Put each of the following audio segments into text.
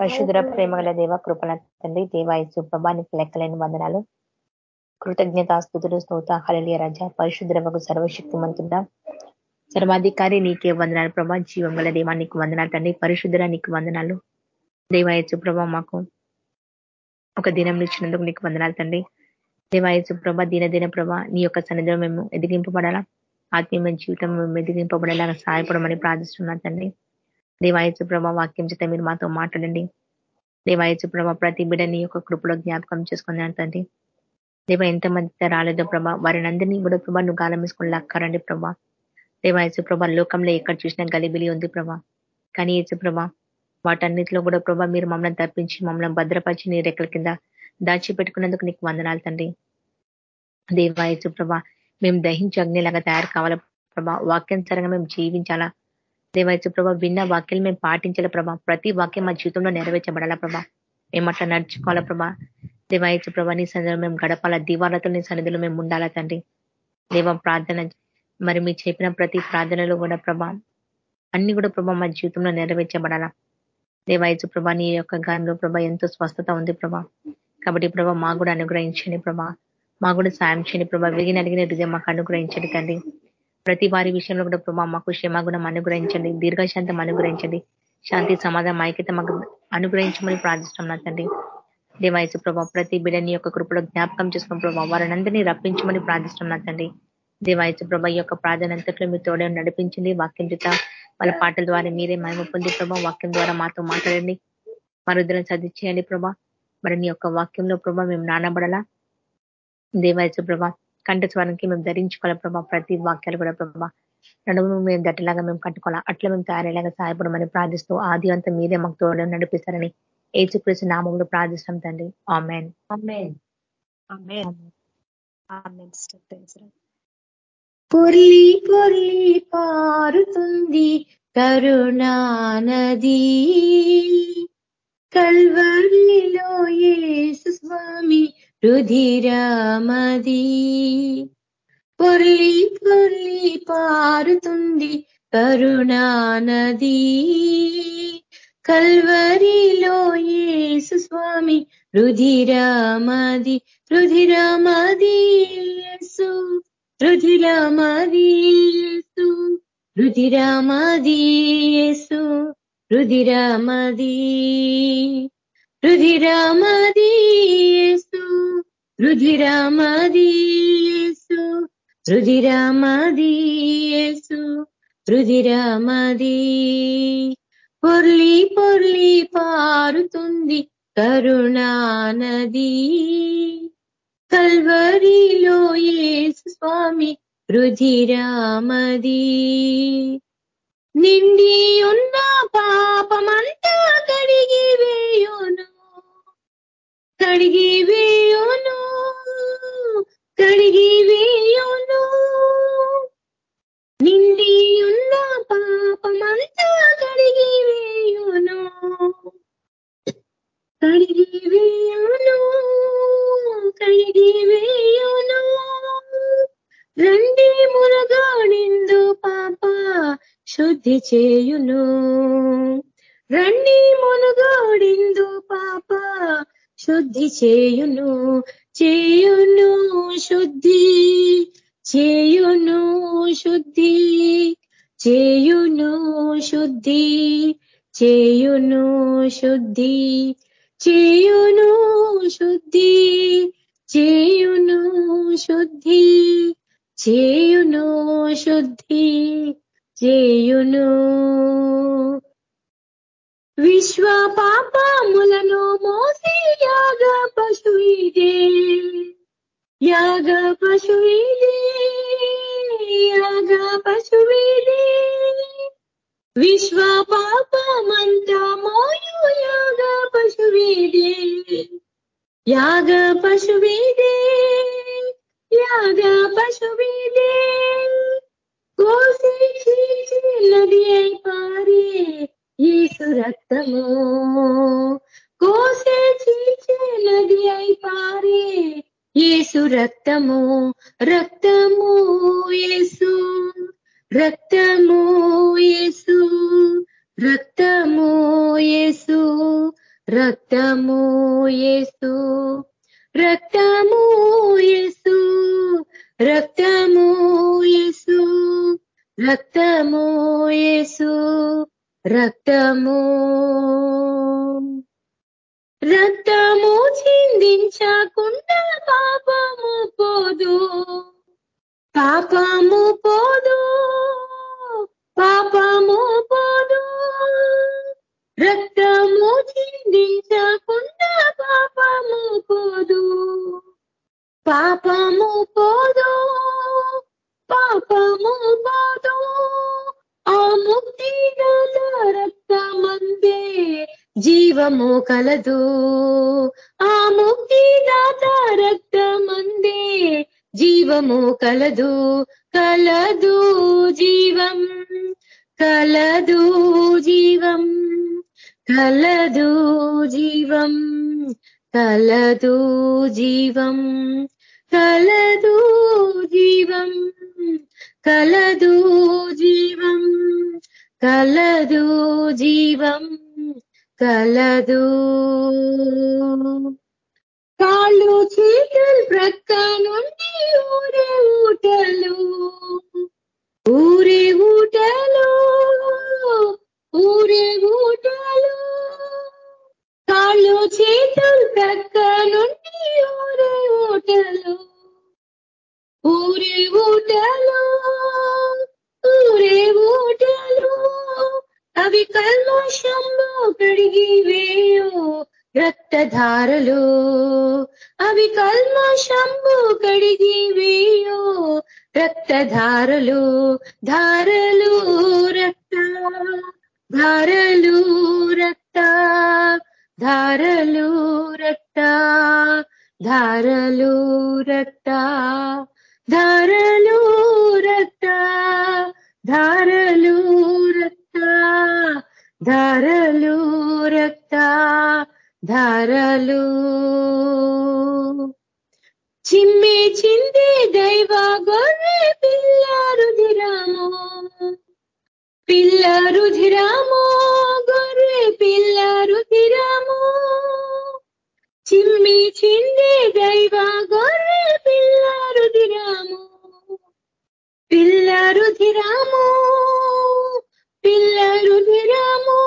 పరిశుద్ర ప్రేమగల దేవ కృపణ తండ్రి దేవాయసు ప్రభానికి లెక్కలేని వందనాలు. కృతజ్ఞతాస్తుతులు స్తోత హళలియ రజ. పరిశుద్రమకు సర్వశక్తిమంతుడా. సర్వాధికారి నీకే వందనాలు ప్రభా. జీవం గల దేవా నీకు వందనాలు తండ్రి. పరిశుద్ర నీకు వందనాలు. దేవాయసు ప్రభా మాకు ఒక దినం ఇచ్చినందుకు నీకు వందనాలు తండ్రి. దేవాయసు ప్రభ దిన ప్రభ నీ యొక్క సన్నిధిలో మేము ఎదిగింపబడాలా? ఆత్మీయమైన జీవితం మేము ఎదిగింపబడేలాగా సహాయపడమని ప్రార్థిస్తున్నా తండ్రి. దేవాయచు ప్రభ వాక్యం చేత మీరు మాతో మాట్లాడండి. దేవాయచు ప్రభ ప్రతి బిడ్డని యొక్క కృపలో జ్ఞాపకం చేసుకున్నాను తండ్రి. దేవ ఎంతమంది రాలేదో ప్రభా వారిని అందరినీ కూడా ప్రభా నువ్వు గాలం వేసుకుని లక్కరండి ప్రభా. దేవాయచు ప్రభా లోకంలో ఎక్కడ చూసినా గలిబిలి ఉంది ప్రభా. కానీ ఏచు ప్రభా వాటన్నిటిలో కూడా ప్రభా మీరు మమ్మల్ని తప్పించి మమ్మల్ని భద్రపరిచి నీ రెక్కల కింద దాచిపెట్టుకున్నందుకు నీకు వందనాలు తండ్రి. దేవాయచు ప్రభా మేము దహించు అగ్నిలాగా తయారు కావాలా ప్రభా? వాక్యానుసారంగా మేము జీవించాలా? దేవాయచు ప్రభా విన్న వాక్యం మేము పాటించాల ప్రభా. ప్రతి వాక్యం మా జీవితంలో నెరవేర్చబడాలా ప్రభా? మేము అట్లా నడుచుకోవాలా ప్రభా? దేవాయచు ప్రభా నీ సన్నిధిలో మేము గడపాలా? దివాలతో నీ సన్నిధిలో మేము ఉండాలా తండ్రి? దేవ ప్రార్థన మరి మీరు చెప్పిన ప్రతి ప్రార్థనలో కూడా ప్రభా అన్ని కూడా ప్రభా మా జీవితంలో నెరవేర్చబడాలా? దేవాయచు ప్రభా నీ యొక్క గానంలో ప్రభా ఎంతో స్వస్థత ఉంది ప్రభా. కాబట్టి ప్రభా మా కూడా అనుగ్రహించండి ప్రభా. మా కూడా సాయం చేయండి ప్రభా. విరిగిన అడిగిన హృదయం మాకు అనుగ్రహించండి తండ్రి. ప్రతి వారి విషయంలో కూడా ప్రభా మాకు క్షమాగుణం అనుగ్రహించండి దీర్ఘశాంతం అనుగ్రహించండి శాంతి సమాధానం ఐక్యత మాకు అనుగ్రహించమని ప్రార్థిస్తున్నాం తండ్రి. దేవాయసు ప్రభా ప్రతి బిడ్డని యొక్క కృపలో జ్ఞాపకం చేసుకున్న ప్రభావ వారిని రప్పించమని ప్రార్థిస్తున్నా తండ్రి. దేవాయసు ప్రభా యొక్క ప్రార్థన అంతట్లో మీ తోడే నడిపించింది వాక్యం చేత వాళ్ళ పాటల ద్వారా మీరే మహిమ పొంది ప్రభా వాక్యం ద్వారా మాతో మాట్లాడండి మరుద్దరం సదిచేయండి ప్రభా. మరి నీ యొక్క వాక్యంలో ప్రభా మేము నానబడలా? దేవాయసు ప్రభా కంట స్వరానికి మేము ధరించుకోవాలి ప్రభా? ప్రతి వాక్యాలు కూడా ప్రభా. నడుము మేము దట్టలాగా మేము కట్టుకోవాలా. అట్లా మేము తయారయ్యేలాగా సహాయపడమని ప్రార్థిస్తూ ఆది అంతా మీరే మాకు తోడు నడిపిస్తారని ఏచుకృష్ణ నామంలో ప్రార్థిస్తాం తండ్రి. ఆమెన్. పొర్లి పొర్లి పారుతుంది కరుణానది. కల్వరిలో ఏసు స్వామి రుధిరమది. పొర్లి పొర్లి పారుతుంది కరుణానది. కల్వరిలో ఏసు స్వామి రుధిరమది రుధిరమది యేసు రుధిరమది యేసు రుధిరమది యేసు రుధిరమది రుధిరమది యేసు. రుధిరామదీసు రుధిరామదీసు రుధిరమది పొర్లి పొర్లి పారుతుంది కరుణానది. కల్వరిలో ఏసు స్వామి రుధిరామది. నిండి ఉన్న పాపమంతా కడిగి వేయును. కడిగి వేయును కడిగి వేయును నిండి ఉన్న పాపమంతా కడిగి వేయును కడిగి వేయును కడిగి వేయును రండి మునగాడిందు పాప శుద్ధి చేయును. రండి మునుగాడిందు శుద్ధి చేయును చేయును శుద్ధి చేయును శుద్ధి చేయును శుద్ధి చేయును శుద్ధి చేయును శుద్ధి చేయును శుద్ధి చేయును శుద్ధి చేయును విశ్వ పాపములను మోసి యాగ పశువిదే. యాగ పశువిదే యాగ పశువిదే. విశ్వ పాపమంత మోయు యాగ పశువిదే. యాగ పశువిదే యాగ పశువిదే. కోసి నది అయి పారే ఈసు రక్తము. కోసే చీచే నది అయి పారే. ఏసు రక్తము రక్తము ఏసు రక్తము ఏసు రక్తము ఏసు రక్తము ఏసు రక్తము ఏసు రక్తము ఏసు రక్తము ఏసు రక్తము. రక్తము చిందించకుండా పాపము పోదు. పాపము పోదు. పాపము పోదు. రక్తము చిందించకుండా పాపము పోదు. పాపము పోదు. పాపము పోదు. ఆ ముక్తి రక్తమందే జీవము కలదు. ఆ ముక్తి దాత రక్తమందే జీవము కలదు. కలదు జీవం కలదు జీవం కలదు జీవం కలదు జీవం కలదు జీవం. కలదు జీవం కలదు జీవం కలదు. కాళ్ళు చేతులు ప్రక్క నుండి ఊరే ఊటలు ఊరే ఊటలు ఊరే ఊటలు. కాళ్ళు చేతులు ప్రక్క నుండి ఊరే ఊటలు. ఊరే ఊటలు ఊరే ఊటలు అవి కల్మషంలో కడిగి వేయు రక్తధారలు. అవి కల్మషంబు కడిగి వేయు రక్తధారలు. ధారలు రక్త ధారలు రక్త ధారలు రక్త ధారలు రక్త. ధారలు రక్త ధారలు రక్త ధారలు రక్త ధారలు. చిమ్మి చింది దైవ గొర్రె పిల్ల రుధిరము పిల్ల రుధిరము గొర్రె పిల్ల రుధిరము. చిమ్మి చింది దైవ గొర్రె పిల్ల రుధిరము పిల్ల రుధిరము పిల్ల రుధిరము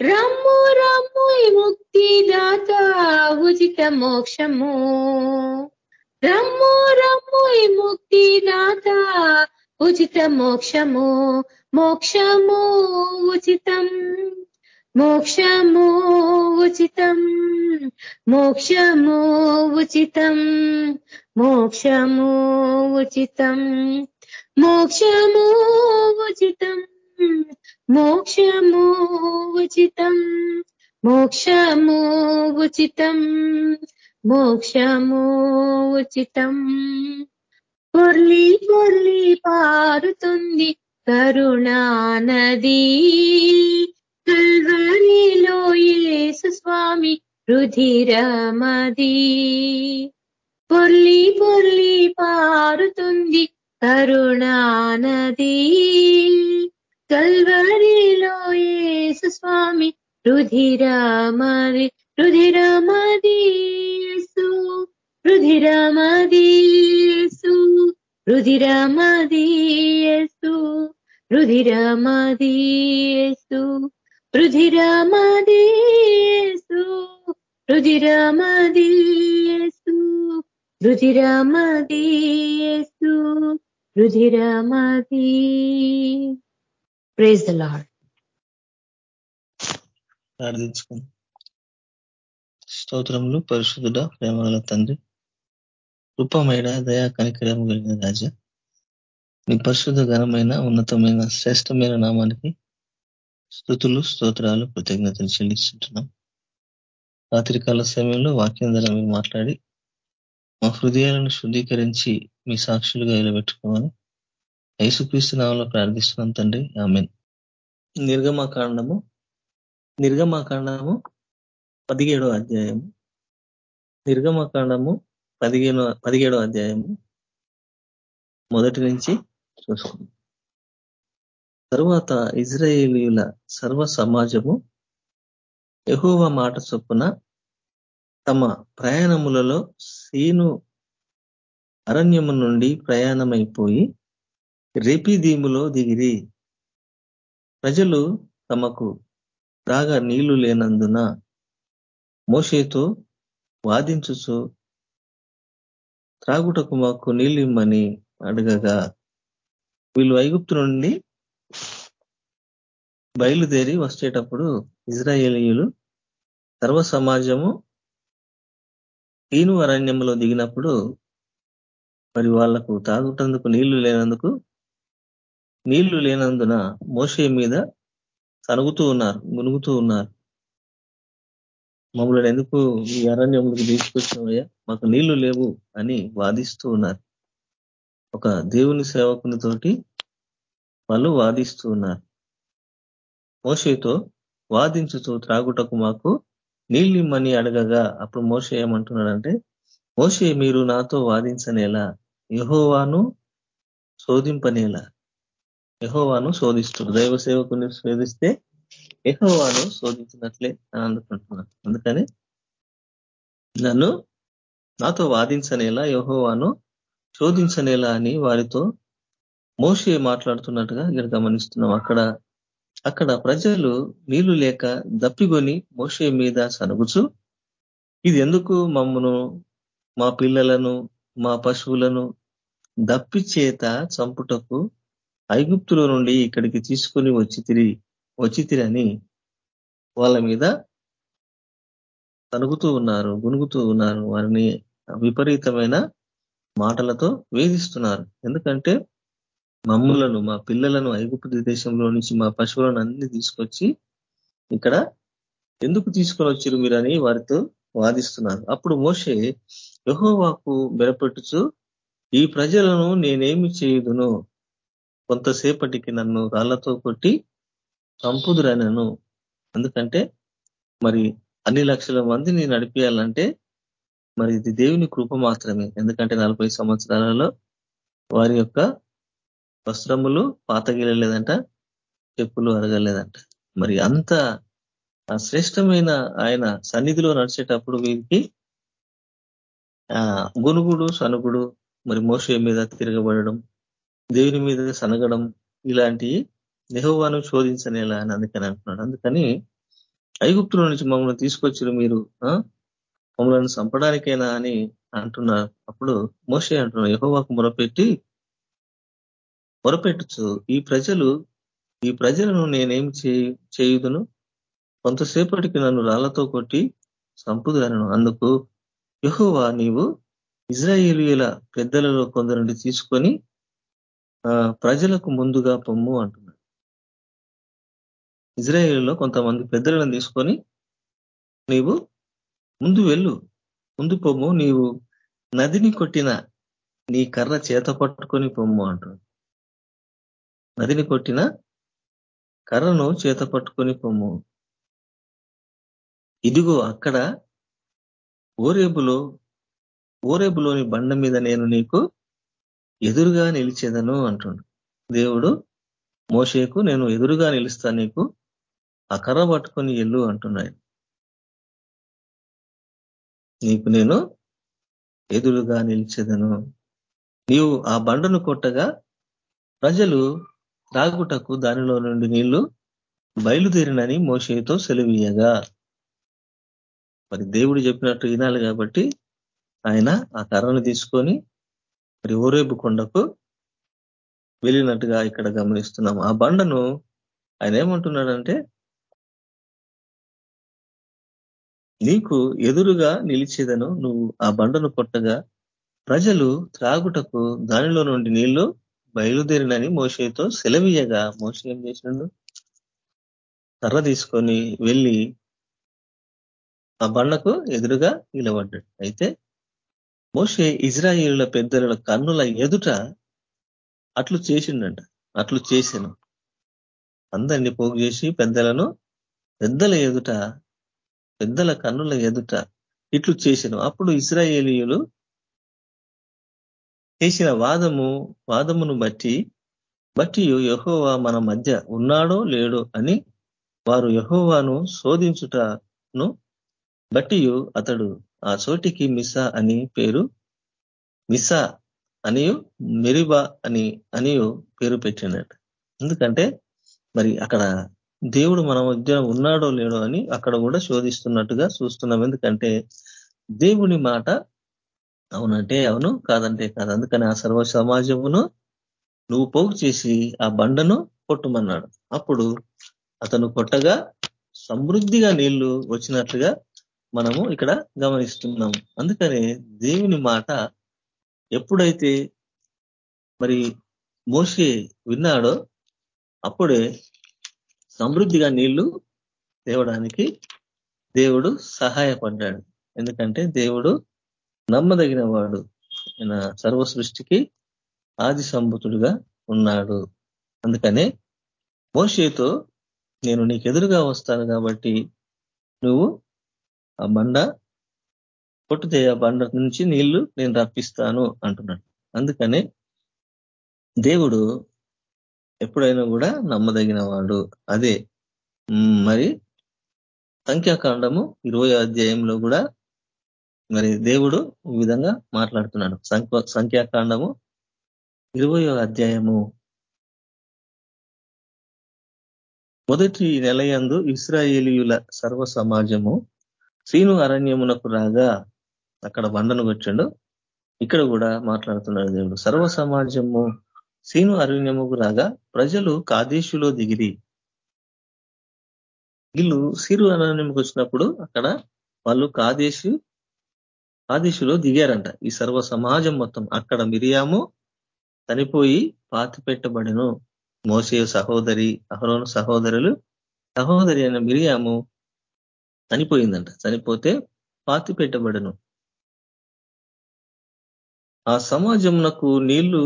రమ్ము రమ్ము ముక్తిదాత ఉచిత మోక్షము రమ్ము రమ్ము ముక్తిదాత ఉచిత మోక్షము మోక్షము ఉచితం మోక్షము ఉచితం మోక్షము ఉచితం మోక్షము ఉచితం మోక్షము ఉచితం మోక్షము ఉచితం మోక్షము ఉచితం మోక్షము ఉచితం. పొర్లి పొర్లి పారుతుంది కరుణానది కల్వరిలో ఏసు స్వామి రుధిరమది. పొర్లి పొర్లి పారుతుంది కరుణానది. కల్వరిలో ఏసు స్వామి రుధిరమది రుధిరమదీసు రుధిరమదీసు రుధిరమదీయసు రుధిరమదీయసు రుధిరమదీసు రుధిరమదీసు రుధిరమదీసు రుధిరమది ప్రేజ్ ద లాడ్ ప్రార్థించుకోండి స్తోత్రములు పరిశుద్ధుడ ప్రేమగల తండ్రి రూపమైన దయా కనికరం కలిగిన రాజా నీ పరిశుద్ధ ఘనమైన ఉన్నతమైన శ్రేష్టమైన నామానికి స్థుతులు స్తోత్రాలు కృతజ్ఞతలు చెల్లిస్తుంటున్నాం. రాత్రికాల సమయంలో వాక్యం ద్వారా మీరు మాట్లాడి మా హృదయాలను శుద్ధీకరించి మీ సాక్షులుగా నిలబెట్టుకోమని యేసుక్రీస్తు నామంలో ప్రార్థిస్తున్నాం తండ్రి. ఆమెన్. నిర్గమాకాండము నిర్గమాకాండము పదిహేడో అధ్యాయము. నిర్గమాకాండము పదిహేను పదిహేడో అధ్యాయము. మొదటి నుంచి చూసుకుందాం. తరువాత ఇజ్రాయేలీల సర్వ సమాజము యహోవ మాట చొప్పున తమ ప్రయాణములలో సీను అరణ్యము నుండి ప్రయాణమైపోయి రెపిదీములో దిగిరి. ప్రజలు తమకు రాగా నీళ్ళు లేనందున మోషేతో వాదించుచు త్రాగుటకు మాకు నీళ్ళు ఇమ్మని అడగగా వీళ్ళు ఐగుప్తు నుండి బయలుదేరి వచ్చేటప్పుడు ఇజ్రాయేలీయులు సర్వ సమాజము తీను అరణ్యంలో దిగినప్పుడు మరి వాళ్ళకు తాగుటందుకు నీళ్ళు లేనందుకు నీళ్ళు లేనందున మోసే మీద తనుగుతూ ఉన్నారు మునుగుతూ ఉన్నారు. మమ్మల్ని ఎందుకు ఈ అరణ్యములకు తీసుకొచ్చినవయ్యా? మాకు నీళ్ళు లేవు అని వాదిస్తూ ఉన్నారు. ఒక దేవుని సేవకునితోటి వాళ్ళు వాదిస్తూ ఉన్నారు. మోషేతో వాదించుతూ త్రాగుటకు మాకు నీళ్ళిమ్మని అడగగా అప్పుడు మోసే ఏమంటున్నాడంటే మోసే మీరు నాతో వాదించనేలా? యహోవాను శోధింపనేలా? యహోవాను శోధిస్తుడు దైవ సేవకుని శోధిస్తే యహోవాను శోధించినట్లే అని అనుకుంటున్నాను అందుకని నన్ను నాతో వాదించనేలా యహోవాను శోధించనేలా అని వారితో మోషే మాట్లాడుతున్నట్టుగా ఇక్కడ గమనిస్తున్నాం. అక్కడ అక్కడ ప్రజలు నీళ్ళు లేక దప్పిగొని మోషే మీద సనుగుచు ఇది ఎందుకు మమ్మను మా పిల్లలను మా పశువులను దప్పి చేత చంపుటకు ఐగుప్తుల నుండి ఇక్కడికి తీసుకొని వచ్చి తిరిగి వచ్చి తిరని వాళ్ళ మీద తనుగుతూ ఉన్నారు గునుగుతూ ఉన్నారు. వారిని విపరీతమైన మాటలతో వేధిస్తున్నారు. ఎందుకంటే మమ్ములను మా పిల్లలను ఐగుప్తు దేశంలో నుంచి మా పశువులను అన్ని తీసుకొచ్చి ఇక్కడ ఎందుకు తీసుకొని వచ్చారు మీరని వారితో వాదిస్తున్నారు. అప్పుడు మోసే యహోవాకు బెరపెట్టుచు ఈ ప్రజలను నేనేమి చేయుదును కొంతసేపటికి నన్ను రాళ్ళతో కొట్టి చంపుదురనను. ఎందుకంటే మరి అన్ని లక్షల మందిని నడిపేయాలంటే మరి ఇది దేవుని కృప మాత్రమే. ఎందుకంటే నలభై సంవత్సరాలలో వారి యొక్క వస్త్రములు పాతగిలలేదంట చెప్పులు అరగలేదంట. మరి అంత శ్రేష్టమైన ఆయన సన్నిధిలో నడిచేటప్పుడు వీరికి గునుగుడు సనుగుడు మరి మోసే మీద తిరగబడడం దేవుని మీద సనగడం ఇలాంటి నెహోవాను శోధించనేలా అని అందుకని అంటున్నాడు. అందుకని ఐగుప్తుల నుంచి మమ్మల్ని తీసుకొచ్చారు మీరు మమ్మల్ని చంపడానికైనా అని అంటున్నారు. అప్పుడు మోసే అంటున్నారు యహోవాకు మొరపెట్టి మొరపెట్టుచు ఈ ప్రజలు ఈ ప్రజలను నేనేం చేయుదును? కొంతసేపటికి నన్ను రాళ్ళతో కొట్టి సంపుదలను. అందుకు యహోవా నీవు ఇజ్రాయేలీల పెద్దలలో కొందరిని తీసుకొని ప్రజలకు ముందుగా పొమ్ము అంటున్నాడు. ఇజ్రాయేల్లో కొంతమంది పెద్దలను తీసుకొని నీవు ముందు వెళ్ళు ముందు పొమ్ము నీవు నదిని కొట్టిన నీ కర్ర చేత పట్టుకొని పొమ్ము అంటున్నాడు. నదిని కొట్టిన కర్రను చేత పట్టుకొని పొమ్ము. ఇదిగో అక్కడ ఓరేబులో ఓరేబులోని బండ మీద నేను నీకు ఎదురుగా నిలిచేదను అంటుండు. దేవుడు మోషేకు నేను ఎదురుగా నిలుస్తా నీకు ఆ కర్ర పట్టుకొని ఎల్లు అంటున్నాడు. నీకు నేను ఎదురుగా నిలిచేదను. నీవు ఆ బండను కొట్టగా ప్రజలు త్రాగుటకు దానిలో నుండి నీళ్ళు బయలుదేరినని మోషేతో సెలవీయగా. మరి దేవుడు చెప్పినట్టు వినాలి కాబట్టి ఆయన ఆ కర్రను తీసుకొని మరి ఓరేపు కొండకు వెళ్ళినట్టుగా ఇక్కడ గమనిస్తున్నాం. ఆ బండను ఆయన ఏమంటున్నాడంటే నీకు ఎదురుగా నిలిచేదను నువ్వు ఆ బండను కొట్టగా ప్రజలు త్రాగుటకు దానిలో నుండి నీళ్ళు బయలుదేరినని మోసేతో సెలవీయగా మోస ఏం చేసినాడు? కర్ర తీసుకొని వెళ్ళి ఆ బండకు ఎదురుగా నిలబడ్డాడు. అయితే మోసే ఇజ్రాయిల పెద్దల కన్నుల ఎదుట అట్లు చేసిండంట. అట్లు చేశాను. అందరినీ పోగు చేసి పెద్దలను పెద్దల ఎదుట పెద్దల కన్నుల ఎదుట ఇట్లు చేశాను. అప్పుడు ఇస్రాయేలీయులు చేసిన వాదము వాదమును బట్టి బట్టి యహోవా మన మధ్య ఉన్నాడో లేడో అని వారు యహోవాను శోధించుటను బట్టి అతడు ఆ చోటికి మిసా అని పేరు మిసా అనియు మెరిబా అని అనియు పేరు పెట్టినట్టు ఎందుకంటే మరి అక్కడ దేవుడు మన మధ్య ఉన్నాడో లేడో అని అక్కడ కూడా శోధిస్తున్నట్టుగా చూస్తున్నాం. ఎందుకంటే దేవుని మాట అవునంటే అవును కాదంటే కాదు. అందుకని ఆ సర్వ సమాజమును నువ్వు పోగు చేసి ఆ బండను కొట్టుమన్నాడు. అప్పుడు అతను కొట్టగా సమృద్ధిగా నీళ్ళు వచ్చినట్లుగా మనము ఇక్కడ గమనిస్తున్నాము అందుకనే దేవుని మాట ఎప్పుడైతే మరి మోసే విన్నాడో అప్పుడే సమృద్ధిగా నీళ్ళు తేవడానికి దేవుడు సహాయపడ్డాడు. ఎందుకంటే దేవుడు నమ్మదగిన వాడు ఆయన సర్వ సృష్టికి ఆది సంభుతుడుగా ఉన్నాడు. అందుకనే మోషేతో నేను నీకు ఎదురుగా వస్తాను కాబట్టి నువ్వు ఆ బండ పొట్టు ఆ బండ నుంచి నీళ్ళు నేను రప్పిస్తాను అంటున్నాడు. అందుకనే దేవుడు ఎప్పుడైనా కూడా నమ్మదగిన వాడు అదే మరి సంఖ్యాకాండము ఇరవై అధ్యాయంలో కూడా మరి దేవుడు ఈ విధంగా మాట్లాడుతున్నాడు. సంఖ్యాకాండము ఇరవయో అధ్యాయము. మొదటి నెలయందు ఇస్రాయేలీయుల సర్వ సమాజము శ్రీను అరణ్యమునకు రాగా అక్కడ బండను వచ్చాడు ఇక్కడ కూడా మాట్లాడుతున్నాడు దేవుడు. సర్వ సమాజము సీను అరణ్యముకు రాగా ప్రజలు కాదేశులో దిగిరి. వీళ్ళు సీరు అరణ్యముకు వచ్చినప్పుడు అక్కడ వాళ్ళు కాదేశు కాదేశులో దిగారంట. ఈ సర్వ సమాజం మొత్తం అక్కడ మిరియాము చనిపోయి పాతి పెట్టబడిను మోసే సహోదరి అహరోను సహోదరులు సహోదరి అయిన మిరియాము చనిపోయిందంట. చనిపోతే పాతి పెట్టబడను ఆ సమాజమునకు నీళ్ళు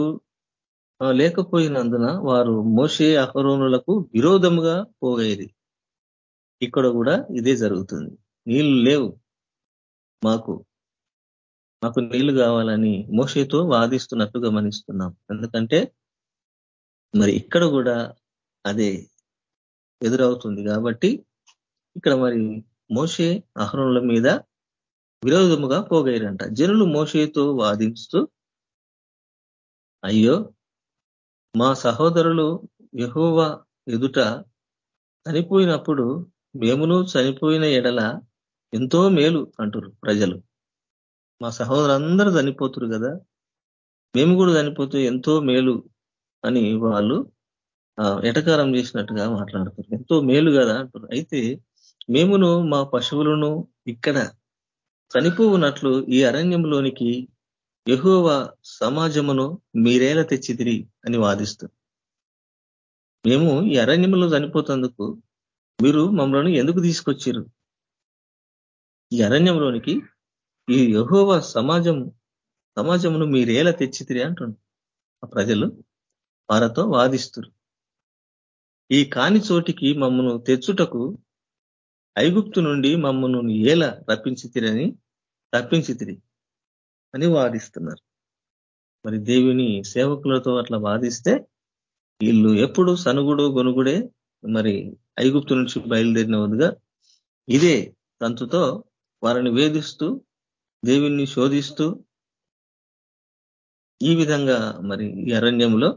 లేకపోయినందున వారు మోసే అహరోనులకు విరోధముగా పోగేది ఇక్కడ కూడా ఇదే జరుగుతుంది. నీళ్ళు లేవు మాకు. మాకు నీళ్ళు కావాలని మోషేతో వాదిస్తున్నట్టు గమనిస్తున్నాం. ఎందుకంటే మరి ఇక్కడ కూడా అదే ఎదురవుతుంది కాబట్టి ఇక్కడ మరి మోషే అహరుణుల మీద విరోధముగా పోగైరంట. జనులు మోషేతో వాదిస్తూ అయ్యో మా సహోదరులు యహోవ ఎదుట చనిపోయినప్పుడు మేమును చనిపోయిన ఎడల ఎంతో మేలు అంటారు ప్రజలు. మా సహోదరులందరూ చనిపోతురు కదా. మేము కూడా చనిపోతే ఎంతో మేలు అని వాళ్ళు ఎటకారం చేసినట్టుగా మాట్లాడుతారు. ఎంతో మేలు కదా అంటారు అయితే మేమును మా పశువులను ఇక్కడ చనిపోవునట్లు ఈ అరణ్యంలోనికి ఎహోవ సమాజమును మీరేలా తెచ్చిదిరి అని వాదిస్తారు. మేము ఈ అరణ్యంలో చనిపోతందుకు మీరు మమ్మల్ని ఎందుకు తీసుకొచ్చారు ఈ అరణ్యంలోనికి ఈ యహోవ సమాజం సమాజమును మీరేలా తెచ్చితిరి అంటుండ్రు ఆ ప్రజలు వారితో వాదిస్తురు. ఈ కాని చోటికి మమ్మను తెచ్చుటకు ఐగుప్తు నుండి మమ్మను ఏల రప్పించితిరని రప్పించితిరి అని వాదిస్తున్నారు. మరి దేవుని సేవకులతో అట్లా వాదిస్తే వీళ్ళు ఎప్పుడు సనుగుడు గొనుగుడే మరి ఐగుప్తు నుంచి బయలుదేరిన ఇదే తంతుతో వారిని వేధిస్తూ దేవుణ్ణి శోధిస్తూ ఈ విధంగా మరి ఈ అరణ్యంలో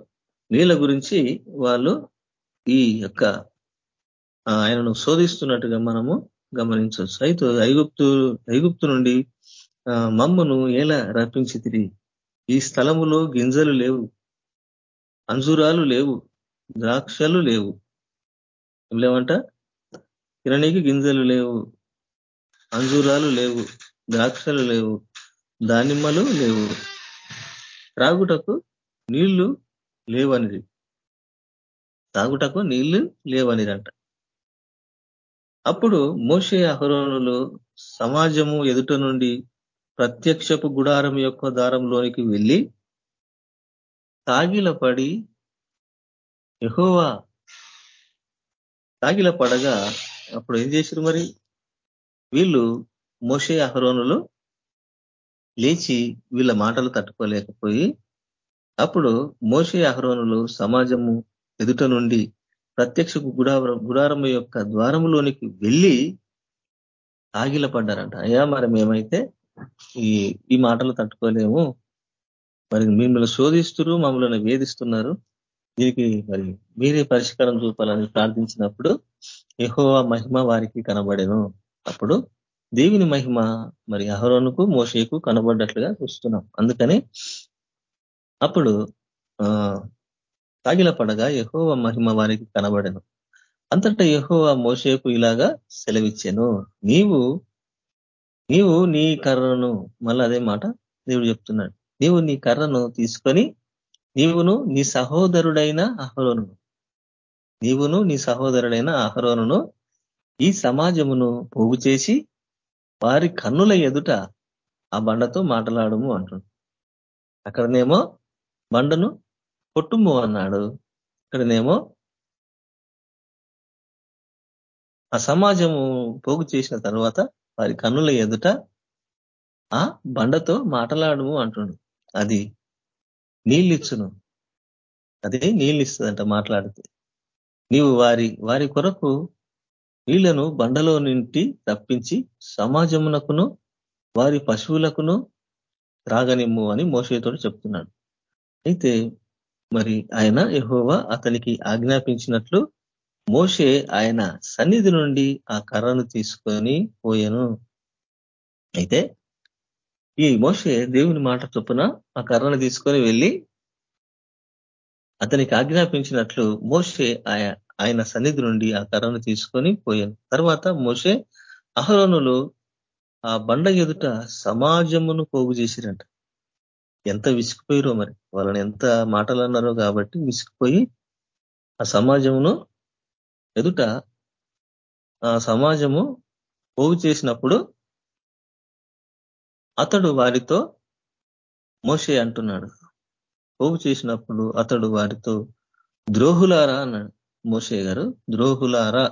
నీళ్ళ గురించి వాళ్ళు ఈ యొక్క ఆయనను శోధిస్తున్నట్టుగా మనము గమనించవచ్చు. అయితే ఐగుప్తు ఐగుప్తు నుండి మమ్మను ఎలా రప్పించి ఈ స్థలములో గింజలు లేవు అంజురాలు లేవు ద్రాక్షలు లేవు. ఏం లేవంట? తిననీకి గింజలు లేవు అంజూరాలు లేవు. ద్రాక్షలు లేవు దానిమ్మలు లేవు. త్రాగుటకు నీళ్ళు లేవనిది. తాగుటకు నీళ్ళు లేవనిదంట. అప్పుడు మోషే అహరోనులు సమాజము ఎదుట నుండి ప్రత్యక్షపు గుడారం యొక్క దారంలోనికి వెళ్ళి తాగిల పడి ఎహోవా తాగిల పడగా అప్పుడు ఏం చేశారు మరి? వీళ్ళు మోషే అహరోనులు లేచి వీళ్ళ మాటలు తట్టుకోలేకపోయి అప్పుడు మోషే అహరోనులు సమాజము ఎదుట నుండి ప్రత్యక్ష గుడారం యొక్క ద్వారములోనికి వెళ్ళి ఆగిలపడ్డారంట. అయ్యా మరి మేమైతే ఈ ఈ మాటలు తట్టుకోలేము. మరి మిమ్మల్ని శోధిస్తురు మమ్మల్ని వేధిస్తున్నారు. దీనికి మరి మీరే పరిష్కారం చూపాలని ప్రార్థించినప్పుడు ఎహోవా మహిమ వారికి కనబడేను. అప్పుడు దేవుని మహిమ మరి అహరోనుకు మోషేకు కనబడ్డట్లుగా చూస్తున్నాం. అందుకనే అప్పుడు ఆ తాగిల పడగా యహోవ మహిమ వారికి కనబడను. అంతటా యహోవ మోషేకు ఇలాగా సెలవిచ్చాను. నీవు నీవు నీ కర్రను మళ్ళీ అదే మాట దేవుడు చెప్తున్నాడు. నీవు నీ కర్రను తీసుకొని నీవును నీ సహోదరుడైన అహరోను నీవును నీ సహోదరుడైన అహరోను ఈ సమాజమును పోగు చేసి వారి కన్నుల ఎదుట ఆ బండతో మాట్లాడము అంటున్నాడు. అక్కడనేమో బండను కొట్టుము అన్నాడు. ఇక్కడనేమో ఆ సమాజము పోగు చేసిన తర్వాత వారి కన్నుల ఎదుట ఆ బండతో మాట్లాడము అంటుండు అది నీళ్ళిచ్చును. అదే నీళ్ళిస్తుందంట మాట్లాడితే. నీవు వారి వారి కొరకు వీళ్ళను బండలో నింటి తప్పించి సమాజమునకును వారి పశువులకును త్రాగనిమ్ము అని మోసేతోడు చెప్తున్నాడు. అయితే మరి ఆయన యహోవా అతనికి ఆజ్ఞాపించినట్లు మోషే ఆయన సన్నిధి నుండి ఆ కర్రను తీసుకొని పోయాను. అయితే ఈ మోషే దేవుని మాట చొప్పున ఆ కర్రను తీసుకొని వెళ్ళి అతనికి ఆజ్ఞాపించినట్లు మోషే ఆయన సన్నిధి నుండి ఆ కర్రను తీసుకొని పోయాను. తర్వాత మోషే అహరోనులు ఆ బండ ఎదుట సమాజమును పోగు చేసిరంట. ఎంత విసిగిపోయారో మరి. వాళ్ళని ఎంత మాటలు అన్నారో కాబట్టి విసిగిపోయి ఆ సమాజమును ఎదుట ఆ సమాజము పోగు చేసినప్పుడు అతడు వారితో మోసే అంటున్నాడు. పోగు చేసినప్పుడు అతడు వారితో ద్రోహులారా అన్నాడు. మోషే గారు ద్రోహులారా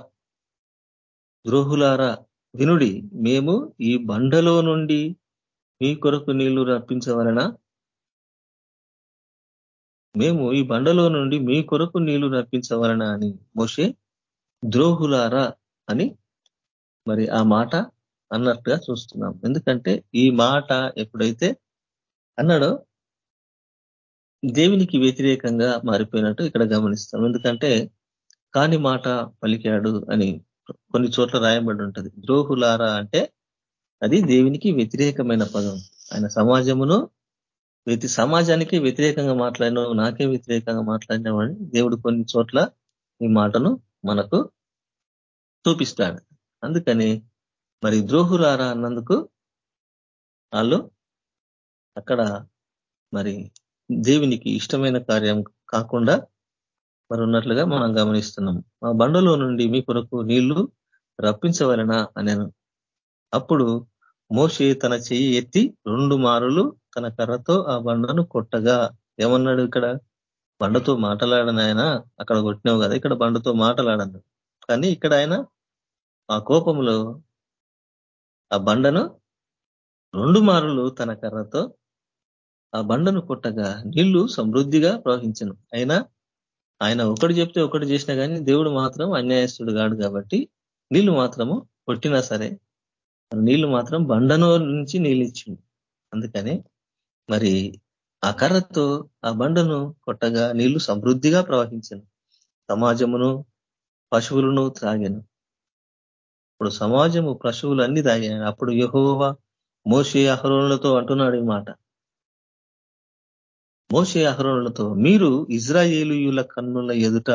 ద్రోహులారా వినుడి మేము ఈ బండలో నుండి మీ కొరకు నీళ్ళు రప్పించవలన మేము ఈ బండలో నుండి మీ కొరకు నీళ్ళు రప్పించవలన అని మోషే ద్రోహులారా అని మరి ఆ మాట అన్నట్టుగా చూస్తున్నాం. ఎందుకంటే ఈ మాట ఎప్పుడైతే అన్నాడో దేవునికి వ్యతిరేకంగా మారిపోయినట్టు ఇక్కడ గమనిస్తాం ఎందుకంటే కాని మాట పలికాడు అని కొన్ని చోట్ల రాయబడి ఉంటుంది. ద్రోహులారా అంటే అది దేవునికి వ్యతిరేకమైన పదం. ఆయన సమాజమును ప్రతి సమాజానికి వ్యతిరేకంగా మాట్లాడినావు నాకే వ్యతిరేకంగా మాట్లాడినావని దేవుడు కొన్ని చోట్ల ఈ మాటను మనకు చూపిస్తాడు. అందుకని మరి ద్రోహులారా అన్నందుకు వాళ్ళు అక్కడ మరి దేవునికి ఇష్టమైన కార్యం కాకుండా మరి ఉన్నట్లుగా మనం గమనిస్తున్నాం ఆ బండలో నుండి మీ కొరకు నీళ్ళు రప్పించవలనా అనేను. అప్పుడు మోషే తన చెయ్యి ఎత్తి రెండు మారులు తన కర్రతో ఆ బండను కొట్టగా ఏమన్నాడు ఇక్కడ? బండతో మాటలాడని ఆయన అక్కడ కొట్టినావు కదా ఇక్కడ బండతో మాటలాడను. కానీ ఇక్కడ ఆయన ఆ కోపంలో ఆ బండను రెండు మారులు తన కర్రతో ఆ బండను కొట్టగా నీళ్ళు సమృద్ధిగా ప్రవహించను. అయినా ఆయన ఒకటి చెప్తే ఒకటి చేసినా కానీ దేవుడు మాత్రం అన్యాయస్తుడు కాడు కాబట్టి నీళ్ళు మాత్రము కొట్టినా సరే నీళ్ళు మాత్రం బండను నుంచి నీళ్ళు ఇచ్చింది అందుకని మరి ఆ కర్రతో ఆ బండను కొట్టగా నీళ్ళు సమృద్ధిగా ప్రవహించను. సమాజమును పశువులను త్రాగాను. ఇప్పుడు సమాజము పశువులు అన్ని తాగాను అప్పుడు యహోవ మోషి అహరోనులతో అంటున్నాడు ఈ మాట. మోసే అహరోలతో మీరు ఇజ్రాయేలుయుల కన్నుల ఎదుట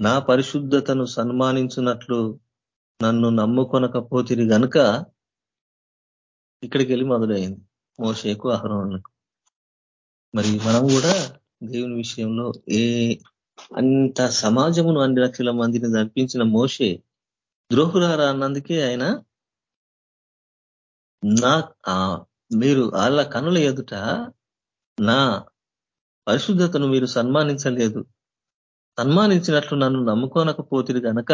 నా పరిశుద్ధతను సన్మానించున్నట్లు నన్ను నమ్ముకొనకపోతిరి గనుక ఇక్కడికి వెళ్ళి మొదలైంది మోసేకు అహరోనులకు. మరి మనం కూడా దేవుని విషయంలో ఏ అంత సమాజమును అన్ని లక్షల మందిని నడిపించిన మోసే ద్రోహురారా అన్నందుకే ఆయన నా మీరు వాళ్ళ కనుల ఎదుట నా పరిశుద్ధతను మీరు సన్మానించలేదు. సన్మానించినట్లు నన్ను నమ్ముకోనకపోతుంది కనుక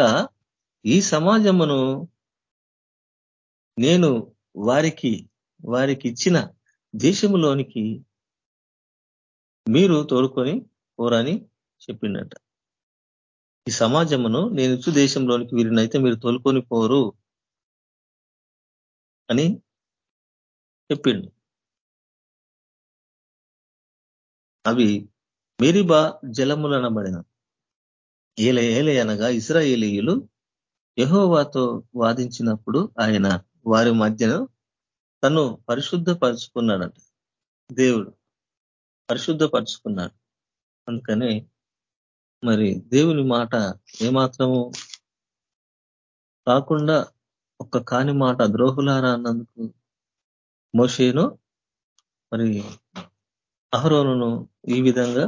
ఈ సమాజమును నేను వారికి వారికి ఇచ్చిన దేశములోనికి మీరు తోడుకొని పోరని చెప్పిండట. ఈ సమాజమును నేను ఇచ్చు దేశంలోనికి వీరినైతే మీరు తోలుకొని పోరు అని చెప్పిండు. అవి మెరిబా జలములనబడిన. ఏల ఏలే అనగా ఇస్రాయేలీయులు యహోవాతో వాదించినప్పుడు ఆయన వారి మధ్యను తను పరిశుద్ధపరుచుకున్నాడంట. దేవుడు పరిశుద్ధపరుచుకున్నాడు. అందుకనే మరి దేవుని మాట ఏమాత్రము కాకుండా ఒక్క కాని మాట ద్రోహులారా అన్నందుకు మోషేను మరి అహరోను ఈ విధంగా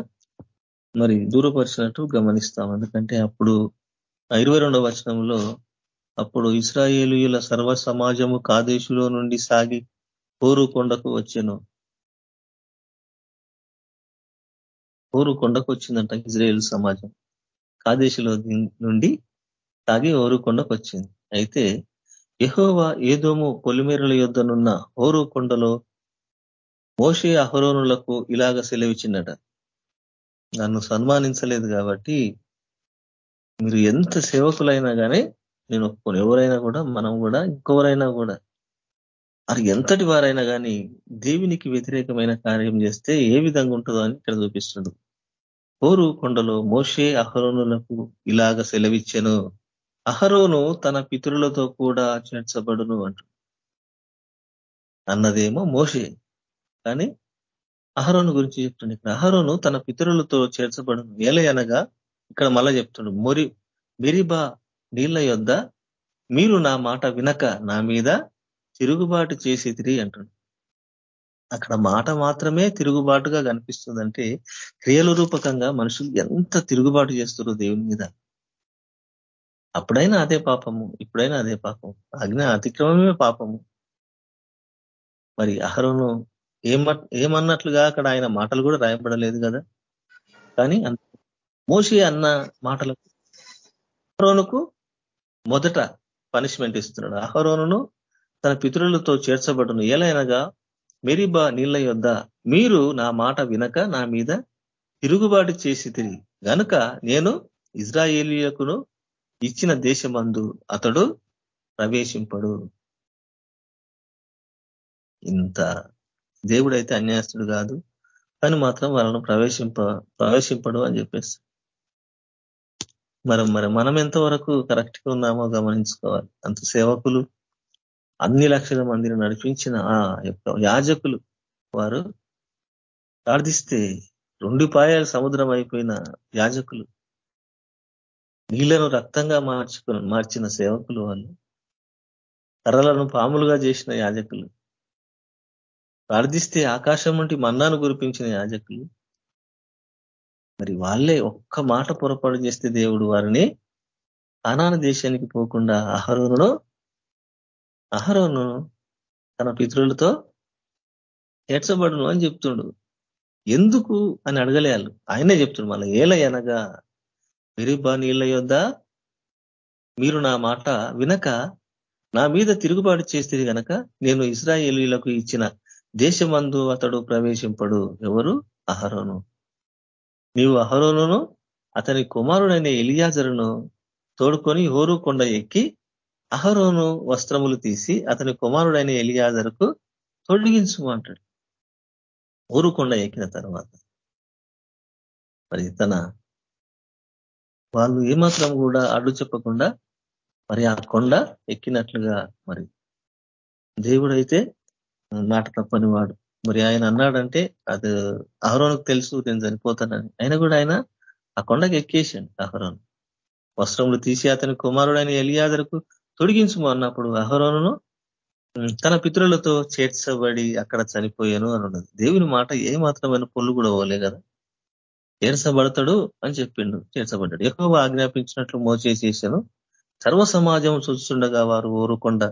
మరి దూరపరిచినట్టు గమనిస్తాం. ఎందుకంటే అప్పుడు ఇరవై రెండవ వచనంలో అప్పుడు ఇస్రాయేలీయుల సర్వ సమాజము కాదేశులో నుండి సాగి కోరు కొండకు వచ్చాను. కోరు కొండకు వచ్చిందంట ఇజ్రాయేల్ సమాజం. కాదేశులో నుండి సాగి ఓరు కొండకు వచ్చింది. అయితే యహోవా ఏదోమో పొలిమేరల యొద్దనున్న ఓరు కొండలో మోషే అహరోనులకు ఇలాగ సెలవిచ్చిందట నన్ను సన్మానించలేదు కాబట్టి మీరు ఎంత సేవకులైనా కానీ నేను ఒప్పుకోను. ఎవరైనా కూడా మనం కూడా ఇంకొవరైనా కూడా. అది ఎంతటి వారైనా కానీ దేవునికి వ్యతిరేకమైన కార్యం చేస్తే ఏ విధంగా ఉంటుందో అని ఇక్కడ చూపిస్తుంది. కోరు కొండలో మోషే అహరోనులకు ఇలాగ సెలవిచ్చెను. అహరోను తన పితరులతో కూడా చేర్చబడును అంటు. అన్నదేమో మోషే. కానీ అహరోను గురించి చెప్తుంది ఇక్కడ అహరోను తన పితరులతో చేర్చబడును. ఏలే అనగా ఇక్కడ మళ్ళా చెప్తుండు మొరి మిరిబా నీళ్ళ యొద్ద మీరు నా మాట వినక నా మీద తిరుగుబాటు చేసి తిరిగి అంటుండు. అక్కడ మాట మాత్రమే తిరుగుబాటుగా కనిపిస్తుందంటే క్రియల రూపకంగా మనుషులు ఎంత తిరుగుబాటు చేస్తారో దేవుని మీద. అప్పుడైనా అదే పాపము ఇప్పుడైనా అదే పాపం అగ్ని అతిక్రమమే పాపము. మరి అహరోను ఏమన్నట్లుగా అక్కడ ఆయన మాటలు కూడా రాయబడలేదు కదా? కానీ మోషి అన్న మాటలకు అహరోనుకు మొదట పనిష్మెంట్ ఇస్తున్నాడు. అహరోను తన పితృలతో చేర్చబడును. ఏలైనగా మెరిబా నీళ్ళ యొద్ద మీరు నా మాట వినక నా మీద తిరుగుబాటు చేసి తిరిగి గనుక నేను ఇజ్రాయేలీలకును ఇచ్చిన దేశమందు అతడు ప్రవేశింపడు. ఇంత దేవుడైతే అన్యాయస్తుడు కాదు కానీ మాత్రం వాళ్ళను ప్రవేశింప ప్రవేశింపడు అని చెప్పేసి. మరి మరి మనం ఎంతవరకు కరెక్ట్గా ఉన్నామో గమనించుకోవాలి. అంత సేవకులు అన్ని లక్షల మందిని నడిపించిన ఆ యొక్క యాజకులు వారు ప్రార్థిస్తే రెండు పాయాలు సముద్రం అయిపోయిన యాజకులు నీళ్ళను రక్తంగా మార్చుకుని మార్చిన సేవకులు వాళ్ళు కర్రలను పాములుగా చేసిన యాజకులు ప్రార్థిస్తే ఆకాశం నుండి మన్నాను కురిపించిన యాజకులు. మరి వాళ్ళే ఒక్క మాట పొరపాటు చేస్తే దేవుడు వారిని అనాన దేశానికి పోకుండా అహరోను అహరోను తన పితృలతో ఏడ్చబడును అని చెప్తుండు. ఎందుకు అని అడగలేయాలి ఆయనే చెప్తుండు మళ్ళీ ఏల అనగా విరిబా నీళ్ళ యొద్ద మీరు నా మాట వినక నా మీద తిరుగుబాటు చేస్తే గనక నేను ఇస్రాయేలీలకు ఇచ్చిన దేశమందు అతడు ప్రవేశింపడు ఎవరు? అహరోను. నీవు అహరోనును అతని కుమారుడైన ఎలియాజరును తోడుకొని హోరు కొండ ఎక్కి అహరోను వస్త్రములు తీసి అతని కుమారుడైన ఎలియాజరుకు తొడిగించు అంటాడు. ఊరుకొండ ఎక్కిన తర్వాత మరి తన వాళ్ళు ఏమాత్రం కూడా అడ్డు చెప్పకుండా మరి ఆ కొండ ఎక్కినట్లుగా మరి దేవుడైతే మాట తప్పని వాడు. మరి ఆయన అన్నాడంటే అది అహరోనుకు తెలుసు నేను చనిపోతానని. అయినా కూడా ఆయన ఆ కొండకి ఎక్కేసాడు అహరోను. వస్త్రములు తీసి అతని కుమారుడైన ఎలియాదరకు తొడిగించుము అన్నప్పుడు అహరోను తన పితృలతో చేర్చబడి అక్కడ చనిపోయాను అని ఉన్నది దేవుని మాట ఏ మాత్రమైన పొల్లు కూడా పోలే కదా. చేర్చబడతాడు అని చెప్పిండు చేర్చబడ్డాడు. ఎక్కువ ఆజ్ఞాపించినట్లు మోచేసేసాను సర్వ సమాజం చూస్తుండగా వారు ఊరుకొండ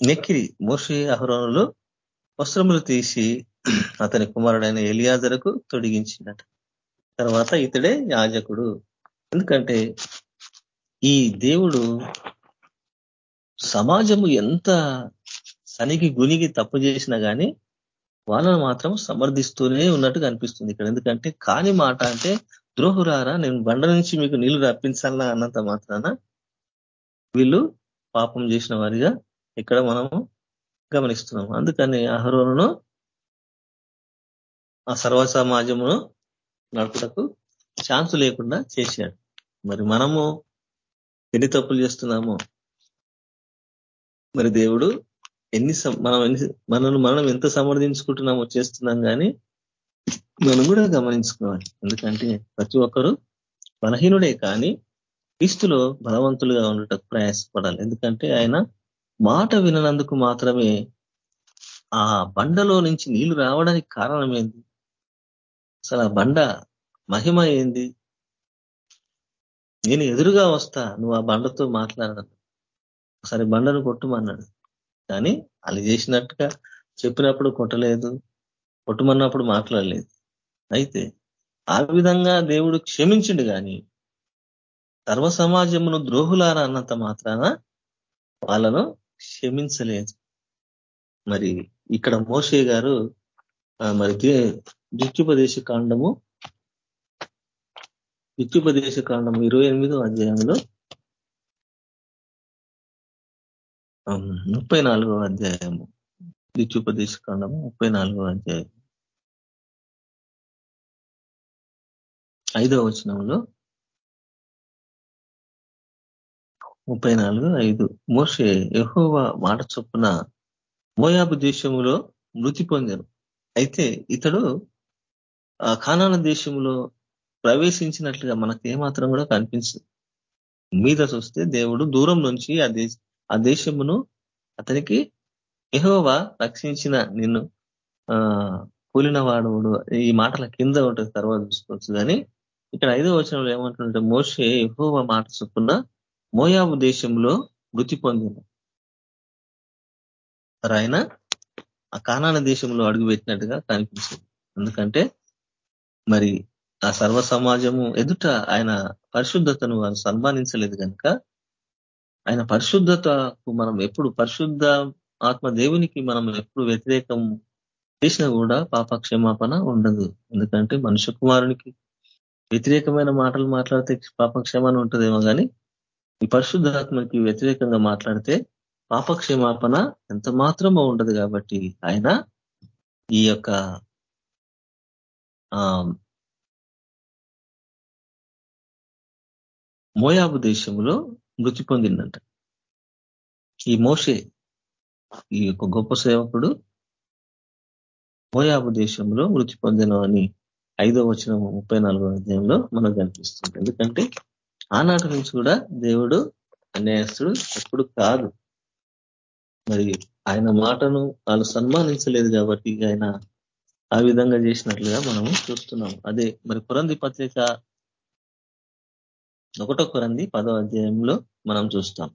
నెక్కిరి మోషే అహరోనులు వస్త్రములు తీసి అతని కుమారుడైన ఎలియాజరకు తొడిగించినట్టు తర్వాత ఇతడే యాజకుడు. ఎందుకంటే ఈ దేవుడు సమాజము ఎంత సనికి గునిగి తప్పు చేసినా కానీ వాళ్ళను మాత్రం సమర్థిస్తూనే ఉన్నట్టు కనిపిస్తుంది ఇక్కడ. ఎందుకంటే కాని మాట అంటే ద్రోహురారా నేను బండ నుంచి మీకు నీళ్ళు రప్పించాలా అన్నంత మాత్రాన వీళ్ళు పాపం చేసిన వారిగా ఇక్కడ మనము గమనిస్తున్నాం అందుకని అహరోను ఆ సర్వ సమాజమును నడుపుటకు ఛాన్స్ లేకుండా చేశాడు. మరి మనము ఎన్ని తప్పులు చేస్తున్నామో మరి దేవుడు ఎన్ని మనం ఎన్ని మనను మనం ఎంత సమర్థించుకుంటున్నామో చేస్తున్నాం కానీ మనం కూడా గమనించుకోవాలి. ఎందుకంటే ప్రతి ఒక్కరు బలహీనుడే కానీ క్రీస్తులో బలవంతులుగా ఉండటం ప్రయాసపడాలి. ఎందుకంటే ఆయన మాట విననందుకు మాత్రమే ఆ బండలో నుంచి నీళ్ళు రావడానికి కారణం ఏంది? అసలు ఆ బండ మహిమ ఏంది? నేను ఎదురుగా వస్తా నువ్వు ఆ బండతో మాట్లాడను ఒకసారి బండను కొట్టుమన్నాడు. కానీ అది చేసినట్టుగా చెప్పినప్పుడు కొట్టలేదు కొట్టుమన్నప్పుడు మాట్లాడలేదు. అయితే ఆ విధంగా దేవుడు క్షమించిండు కానీ సర్వ సమాజమును ద్రోహులారా అన్నంత మాత్రాన వాళ్ళను క్షమించలేదు. మరి ఇక్కడ మోషే గారు మరి ద్విత్యుపదేశ కాండము ద్విత్యుపదేశ కాండం ఇరవై ఎనిమిదో అధ్యాయంలో ముప్పై నాలుగో అధ్యాయము ద్విత్యుపదేశ కాండము ముప్పై నాలుగో అధ్యాయం ఐదవ వచనంలో ముప్పై నాలుగు ఐదు. మోషే యహోవ మాట చొప్పున మోయాబు దేశములో మృతి పొందారు అయితే ఇతడు ఖానాన దేశంలో ప్రవేశించినట్లుగా మనకు ఏమాత్రం కూడా కనిపించదు. మీద చూస్తే దేవుడు దూరం నుంచి ఆ దేశ ఆ దేశమును అతనికి ఎహోవా రక్షించిన నిన్ను ఆ కూలిన వాడు ఈ మాటల కింద ఉంటుంది తర్వాత చూసుకోవచ్చు. కానీ ఇక్కడ ఐదో వచనంలో ఏమంటుంటే మోసే ఎహోవా మాట చొప్పున మోయాబు దేశంలో మృతి పొందిన ఆయన ఆ కానాన దేశంలో అడుగు పెట్టినట్టుగా కనిపించింది ఎందుకంటే మరి ఆ సర్వ సమాజము ఎదుట ఆయన పరిశుద్ధతను వారు సన్మానించలేదు కనుక ఆయన పరిశుద్ధతకు మనం ఎప్పుడు పరిశుద్ధ ఆత్మ దేవునికి మనం ఎప్పుడు వ్యతిరేకం చేసినా కూడా పాపక్షమాపణ ఉండదు. ఎందుకంటే మనుష్య కుమారునికి వ్యతిరేకమైన మాటలు మాట్లాడితే పాపక్షేమాన ఉంటుందేమో కానీ పరిశుద్ధాత్మకి వ్యతిరేకంగా మాట్లాడితే పాపక్షమాపణ ఎంత మాత్రమో ఉండదు కాబట్టి ఆయన ఈ యొక్క మోయాబు దేశంలో మృతి పొందిందంట. ఈ మోషే ఈ యొక్క గొప్ప సేవకుడు మోయాబు దేశంలో మృతి పొందిన అని ఐదో వచ్చిన ముప్పై నాలుగో అధ్యాయంలో మనకు కనిపిస్తుంది. ఎందుకంటే ఆనాటి నుంచి కూడా దేవుడు అన్యాయస్తుడు ఎప్పుడు కాదు. మరి ఆయన మాటను వాళ్ళు సన్మానించలేదు కాబట్టి ఆయన ఆ విధంగా చేసినట్లుగా మనము చూస్తున్నాం అదే మరి పురంది పత్రిక ఒకటో కొరంది పదో అధ్యాయంలో మనం చూస్తాం.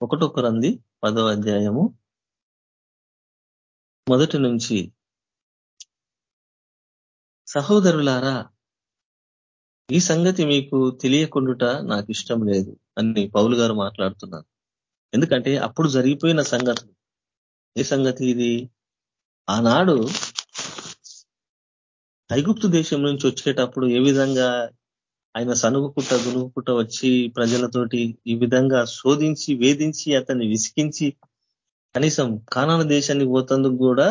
ఒకటో కొరంది పదో అధ్యాయము మొదటి నుంచి సహోదరులారా ఈ సంగతి మీకు తెలియకుండుట నాకు ఇష్టం లేదు అని పౌలు గారు మాట్లాడుతున్నారు. ఎందుకంటే అప్పుడు జరిగిపోయిన సంగతి. ఏ సంగతి ఇది? ఆనాడు ఐగుప్తు దేశం నుంచి వచ్చేటప్పుడు ఏ విధంగా ఆయన సనుగుకుట్ట దునుగుకుంట వచ్చి ప్రజలతోటి ఈ విధంగా శోధించి వేధించి అతన్ని విసికించి కనీసం కానాన దేశానికి పోతందుకు కూడా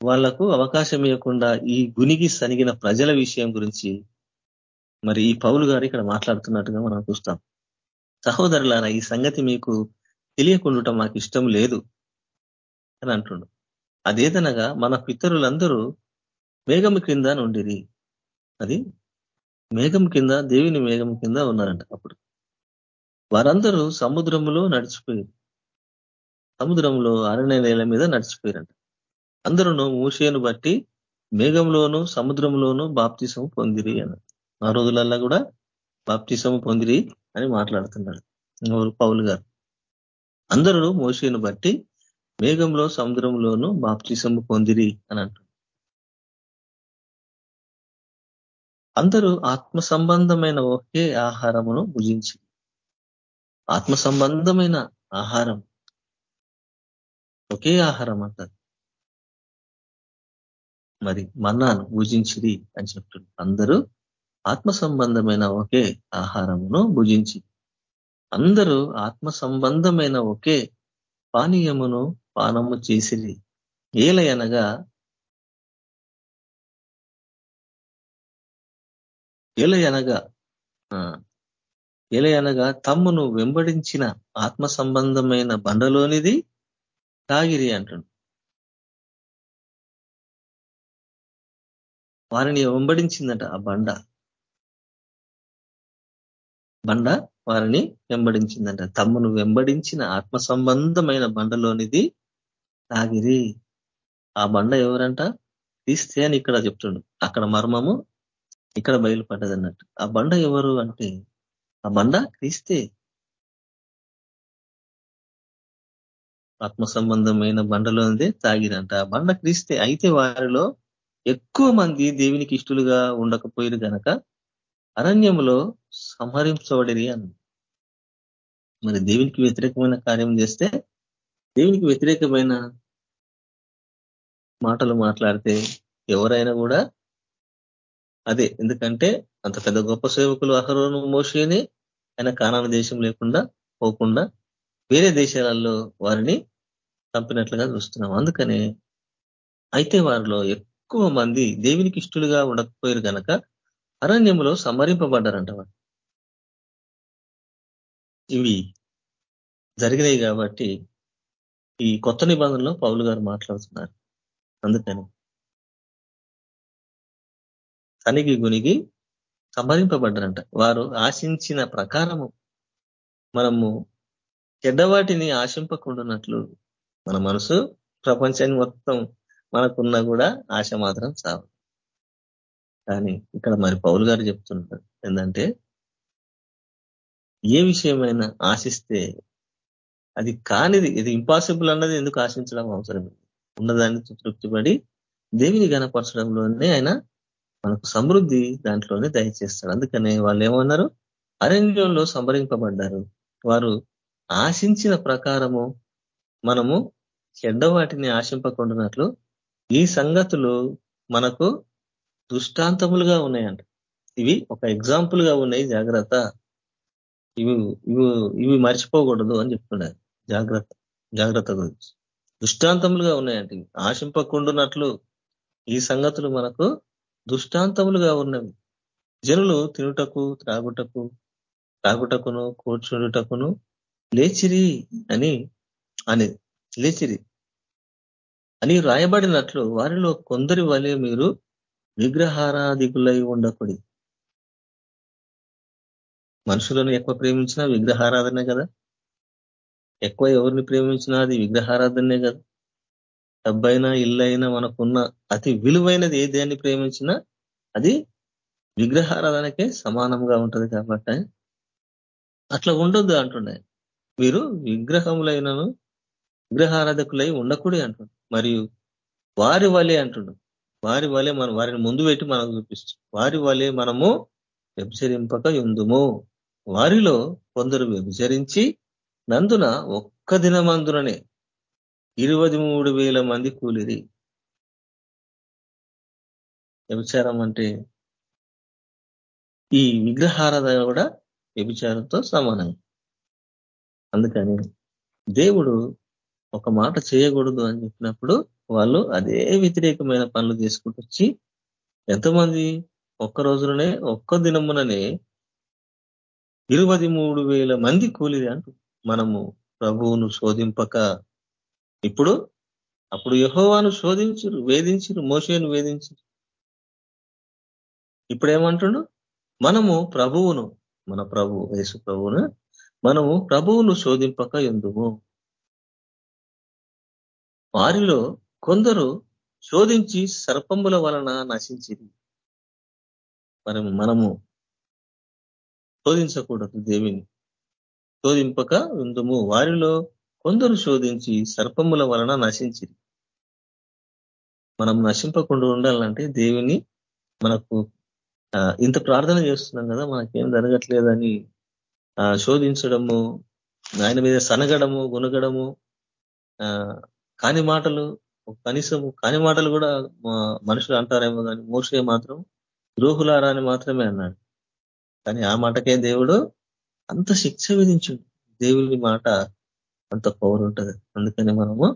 వాళ్ళకు అవకాశం ఇవ్వకుండా ఈ గునిగి సనిగిన ప్రజల విషయం గురించి మరి ఈ పౌలు గారు ఇక్కడ మాట్లాడుతున్నట్టుగా మనం చూస్తాం. సహోదరులారా ఈ సంగతి మీకు తెలియకుండా మాకు ఇష్టం లేదు అని అంటుండు. అదేదనగా మన పితరులందరూ మేఘం కింద నుండిది అది మేఘం కింద దేవుని మేఘం కింద ఉన్నారంట అప్పుడు. వారందరూ సముద్రములో నడిచిపోయారు. సముద్రంలో అరణ్య నేల మీద నడిచిపోయారంట. అందరూ మూసేను బట్టి మేఘంలోను సముద్రంలోను బాప్తిసం పొందిరి అన్నారు. ఆ రోజులల్లా కూడా బాప్తిసం పొందిరి అని మాట్లాడుతున్నాడు పౌలు గారు. అందరూ మోసేను బట్టి మేఘంలో సముద్రంలోనూ బాప్తిసము పొందిరి అని అంటారు. అందరూ ఆత్మ సంబంధమైన ఒకే ఆహారమును భుజించి ఆత్మ సంబంధమైన ఆహారం ఒకే ఆహారం అంటారు. మరి మన్నాను భుజించిరి అని చెప్తుంది అందరూ ఆత్మ సంబంధమైన ఒకే ఆహారమును భుజించి అందరూ ఆత్మ సంబంధమైన ఒకే పానీయమును పానము చేసిరి. ఏలయనగా ఏలయనగా ఏలయనగా తమ్మును వెంబడించిన ఆత్మ సంబంధమైన బండలోనిది తాగిరి అంటుండు. వారిని వెంబడించిందట ఆ బండ. బండ వారిని వెంబడించిందంట. తమ్మును వెంబడించిన ఆత్మ సంబంధమైన బండలోనిది తాగిరి ఆ బండ ఎవరంట? తీస్తే అని ఇక్కడ చెప్తుండు. అక్కడ మర్మము ఇక్కడ బయలుపడ్డది అన్నట్టు ఆ బండ ఎవరు అంటే? ఆ బండ క్రీస్తే. ఆత్మ సంబంధమైన బండలోనిదే తాగిరంట ఆ బండ క్రీస్తే. అయితే వారిలో ఎక్కువ మంది దేవునికి ఇష్టలుగా ఉండకపోయారు కనుక అరణ్యంలో సంహరించబడిరి అని. మరి దేవునికి వ్యతిరేకమైన కార్యం చేస్తే దేవునికి వ్యతిరేకమైన మాటలు మాట్లాడితే ఎవరైనా కూడా అదే. ఎందుకంటే అంత పెద్ద గొప్ప సేవకులు అహరోను మోషిని ఆయన కానాన దేశం లేకుండా పోకుండా వేరే దేశాలలో వారిని చంపినట్లుగా చూస్తున్నాం. అందుకనే అయితే వారిలో ఎక్కువ మంది దేవునికి ఇష్టలుగా ఉండకపోయారు కనుక అరణ్యంలో సంహరింపబడ్డారంట ఇవి జరిగినాయి కాబట్టి ఈ కొత్త నిబంధనలో పౌలు గారు మాట్లాడుతున్నారు. అందుకని తనిగి గునిగి సంహరింపబడ్డారంట. వారు ఆశించిన ప్రకారము మనము చెడ్డవాటిని ఆశింపకుండానట్లు మన మనసు ప్రపంచాన్ని మొత్తం మనకున్నా కూడా ఆశ మాత్రం చావు కానీ ఇక్కడ మరి పౌలు గారు చెప్తున్నారు ఏంటంటే ఏ విషయమైనా ఆశిస్తే అది కానిది ఇది ఇంపాసిబుల్ అన్నది ఎందుకు ఆశించడం అవసరం? ఉన్నదాన్ని తృప్తిపడి దేవిని గణపరచడంలోనే ఆయన మనకు సమృద్ధి దాంట్లోనే దయచేస్తాడు. అందుకనే వాళ్ళు ఏమన్నారు? అరణ్యంలో సంభరింపబడ్డారు వారు ఆశించిన ప్రకారము మనము చెడ్డ వాటిని ఆశింపకుండానట్లు ఈ సంగతులు మనకు దృష్టాంతములుగా ఉన్నాయంట. ఇవి ఒక ఎగ్జాంపుల్గా ఉన్నాయి జాగ్రత్త. ఇవి ఇవి ఇవి మర్చిపోకూడదు అని చెప్తున్నారు. జాగ్రత్త జాగ్రత్త గురించి. దృష్టాంతములుగా ఉన్నాయంట ఇవి. ఆశింపకుండునట్లు ఈ సంగతులు మనకు దృష్టాంతములుగా ఉన్నవి. జనులు తినుటకు త్రాగుటకు తాగుటకును కూర్చుండుటకును లేచిరి అని అని లేచిరి అని రాయబడినట్లు వారిలో కొందరి వలె మీరు విగ్రహారాధికులై ఉండకూడదు. మనుషులను ఎక్కువ ప్రేమించినా విగ్రహారాధనే కదా. ఎక్కువ ఎవరిని ప్రేమించినా అది విగ్రహారాధనే కదా. డబ్బైనా ఇల్లైనా మనకున్న అతి విలువైనది ఏ దేన్ని ప్రేమించినా అది విగ్రహారాధనకే సమానంగా ఉంటుంది కాబట్టి. అట్లా ఉండొద్దు అంటుండే. మీరు విగ్రహములైనను విగ్రహారాధకులై ఉండకూడదు అంటుండు. మరియు వారి వలె అంటుండు. వారి వలె మనం వారిని ముందు పెట్టి మనకు చూపిస్తాం వారి వలె మనము వ్యభిచరింపక ఎందుము వారిలో కొందరు వ్యభిచరించి నందున ఒక్క దినమందుననే ఇరవై మూడు వేల మంది కూలిరి. వ్యభిచారం అంటే ఈ విగ్రహారాధన కూడా వ్యభిచారంతో సమానం. అందుకని దేవుడు ఒక మాట చేయకూడదు అని చెప్పినప్పుడు వాళ్ళు అదే వ్యతిరేకమైన పనులు తీసుకుంటూ వచ్చి ఎంతమంది ఒక్క రోజులోనే ఒక్క దినముననే ఇరవై మూడు వేల మంది కూలిది అంటూ మనము ప్రభువును శోధింపక ఇప్పుడు అప్పుడు యహోవాను శోధించరు వేధించరు మోసేను వేధించరు. ఇప్పుడేమంటుండు? మనము ప్రభువును మన ప్రభు యేసు ప్రభువును మనము ప్రభువును శోధింపక ఎందుము? వారిలో కొందరు శోధించి సర్పముల వలన నశించింది మరి మనము శోధించకూడదు దేవిని. శోధింపక ఉందుము. వారిలో కొందరు శోధించి సర్పముల వలన నశించింది మనం నశింపకుండా ఉండాలంటే దేవుని మనకు ఇంత ప్రార్థన చేస్తున్నాం కదా మనకేం జరగట్లేదని శోధించడము ఆయన మీద సనగడము గునగడము కాని మాటలు కనీసం కాని మాటలు కూడా మనుషులు అంటారేమో కానీ మోసే మాత్రం ద్రోహులారా అని మాత్రమే అన్నాడు. కానీ ఆ మాటకే దేవుడు అంత శిక్ష విధించండి. దేవుని మాట అంత పవర్ ఉంటుంది. అందుకని మనము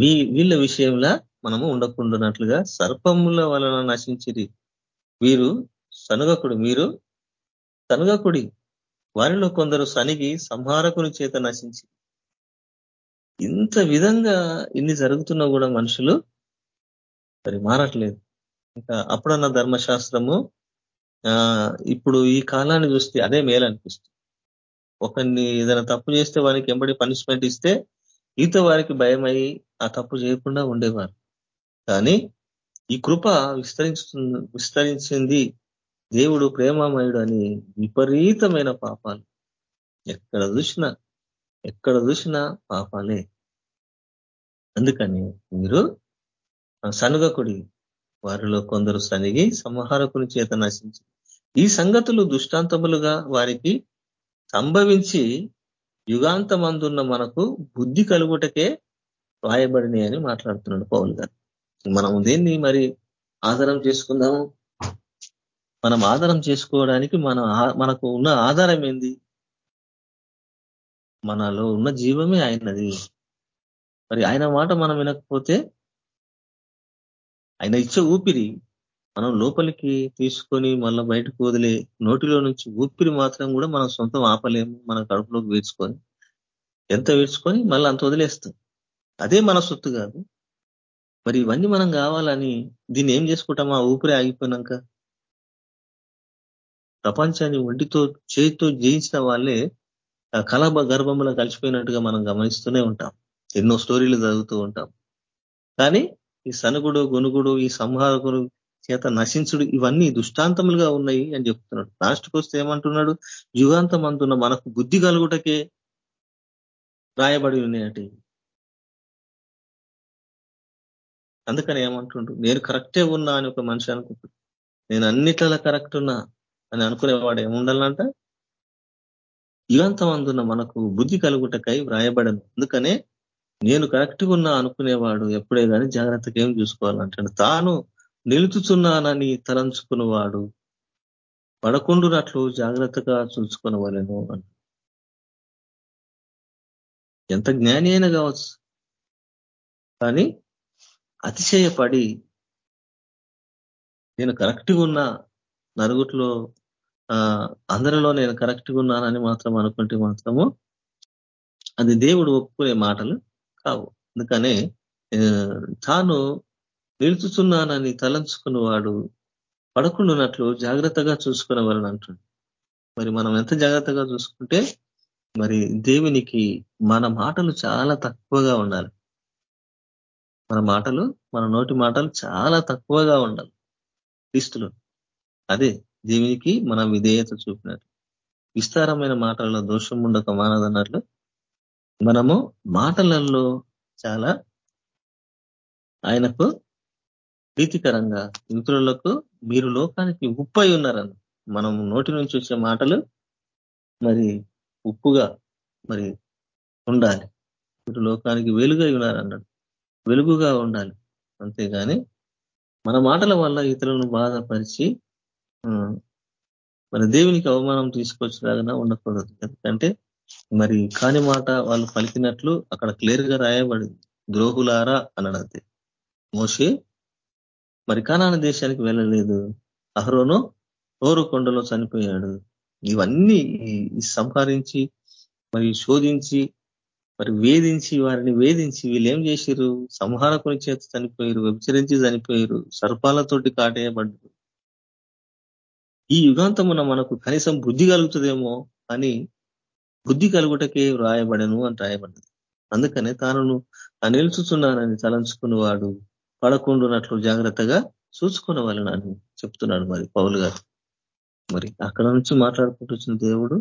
వీళ్ళ విషయంలో మనము ఉండకుండానట్లుగా సర్పముల వలన నశించిరి. వీరు సనుగకుడు మీరు సనుగకుడి. వారిలో కొందరు సనిగి సంహారకుని చేత నశించి ఇంత విధంగా ఇన్ని జరుగుతున్నా కూడా మనుషులు మరి మారట్లేదు. ఇంకా అప్పుడన్న ధర్మశాస్త్రము ఇప్పుడు ఈ కాలాన్ని చూస్తే అదే మేలనిపిస్తుంది. ఒకరిని ఏదైనా తప్పు చేస్తే వారికి ఎంబడి పనిష్మెంట్ ఇస్తే ఈత వారికి భయమై ఆ తప్పు చేయకుండా ఉండేవారు. కానీ ఈ కృప విస్తరించు విస్తరించింది దేవుడు ప్రేమమయుడు అని విపరీతమైన పాపాలు. ఎక్కడ చూసినా ఎక్కడ చూసినా పాపాలే. అందుకని మీరు సనుగకుడి వారిలో కొందరు సనిగి సంహారకుని చేత నశించి ఈ సంగతులు దుష్టాంతములుగా వారికి సంభవించి యుగాంతమందున్న మనకు బుద్ధి కలుగుటకే రాయబడినాయి అని మాట్లాడుతున్నాడు పౌల్ గారు. మనం దేన్ని మరి ఆధారం చేసుకుందాము? మనం ఆధారం చేసుకోవడానికి మన మనకు ఉన్న ఆధారం ఏంది? మనలో ఉన్న జీవమే ఆయనది. మరి ఆయన మాట మనం వినకపోతే ఆయన ఇచ్చే ఊపిరి మనం లోపలికి తీసుకొని మళ్ళీ బయటకు వదిలే నోటిలో నుంచి ఊపిరి మాత్రం కూడా మనం సొంతం ఆపలేము మన కడుపులోకి వేసుకొని ఎంత వేసుకొని మళ్ళీ అంత వదిలేస్తాం. అదే మన సొత్తు కాదు. మరి ఇవన్నీ మనం కావాలని దీన్ని ఏం చేసుకుంటాం ఆ ఊపిరి ఆగిపోయినాక? ప్రపంచాన్ని ఒంటితో చేతితో జయించిన వాళ్ళే కళ గర్భంలో కలిసిపోయినట్టుగా మనం గమనిస్తూనే ఉంటాం. ఎన్నో స్టోరీలు చదువుతూ ఉంటాం. కానీ ఈ సనుగుడు గునుగుడు ఈ సంహారకుడు చేత నశించుడు ఇవన్నీ దుష్టాంతములుగా ఉన్నాయి అని చెప్తున్నాడు. లాస్ట్కి వస్తే ఏమంటున్నాడు? యుగాంతం అందున్న మనకు బుద్ధి కలుగుటకే రాయబడి ఉన్నాయటి అందుకని ఏమంటుండు? నేను కరెక్టే ఉన్నా అని ఒక మనిషి అనుకుంటున్నాడు. నేను అన్నిట్ల కరెక్ట్ ఉన్నా అని అనుకునేవాడు ఏముండాలంట? యుగంతమందున మనకు బుద్ధి కలుగుటకై వ్రాయబడను. అందుకనే నేను కరెక్ట్గా ఉన్నా అనుకునేవాడు ఎప్పుడే కానీ జాగ్రత్తగా ఏం చూసుకోవాలంటాడు తాను నిలుచుచున్నానని తలంచుకున్నవాడు పడకుండునట్లు జాగ్రత్తగా చూసుకునవలను అంట. ఎంత జ్ఞాని అయినా కావచ్చు. కానీ అతిశయపడి నేను కరెక్ట్గా ఉన్నా నరుగుట్లో అందరిలో నేను కరెక్ట్గా ఉన్నానని మాత్రం అనుకుంటే మాత్రము అది దేవుడు ఒప్పుకునే మాటలు కావు. అందుకనే తాను నిలుచుతున్నానని తలంచుకున్నవాడు పడకుండానట్లు జాగ్రత్తగా చూసుకునేవాళ్ళని అంటుంది. మరి మనం ఎంత జాగ్రత్తగా చూసుకుంటే మరి దేవునికి మన మాటలు చాలా తక్కువగా ఉండాలి. మన మాటలు మన నోటి మాటలు చాలా తక్కువగా ఉండాలి. క్రీస్తులు. అదే దేవునికి మన విధేయత చూపినట్టు. విస్తారమైన మాటల్లో దోషం ఉండక మానదన్నట్లు మనము మాటలలో చాలా ఆయనకు ప్రీతికరంగా మిత్రులకు మీరు లోకానికి ఉప్పై ఉన్నారని మనం నోటి నుంచి వచ్చే మాటలు మరి ఉప్పుగా మరి ఉండాలి. మీరు లోకానికి వెలుగై ఉన్నారన్నాడు వెలుగుగా ఉండాలి. అంతేగాని మన మాటల వల్ల ఇతరులను బాధపరిచి మరి దేవునికి అవమానం తీసుకొచ్చేలాగా ఉండకూడదు. ఎందుకంటే మరి కాని మాట వాళ్ళు పలికినట్లు అక్కడ క్లియర్గా రాయబడింది. ద్రోహులారా అనడది మోషే మరి కానాన దేశానికి వెళ్ళలేదు. అహరోను ఓరు కొండలో చనిపోయాడు. ఇవన్నీ సంహరించి మరి శోధించి మరి వేధించి వారిని వేధించి వీళ్ళు ఏం చేశారు సంహారకుని చేత చనిపోయారు వ్యభిచరించి చనిపోయారు సర్పాలతోటి కాటేయబడ్డారు. ఈ యుగాంతమున మనకు కనీసం బుద్ధి కలుగుతుందేమో అని బుద్ధి కలుగుటకే వ్రాయబడను అని రాయబడ్డది అందుకనే తాను నిలుచుతున్నానని తలంచుకున్నవాడు పడకుండునట్లు జాగ్రత్తగా చూసుకున్న చెప్తున్నాడు మరి పౌలు గారు. మరి అక్కడ నుంచి మాట్లాడుకుంటూ వచ్చిన దేవుడు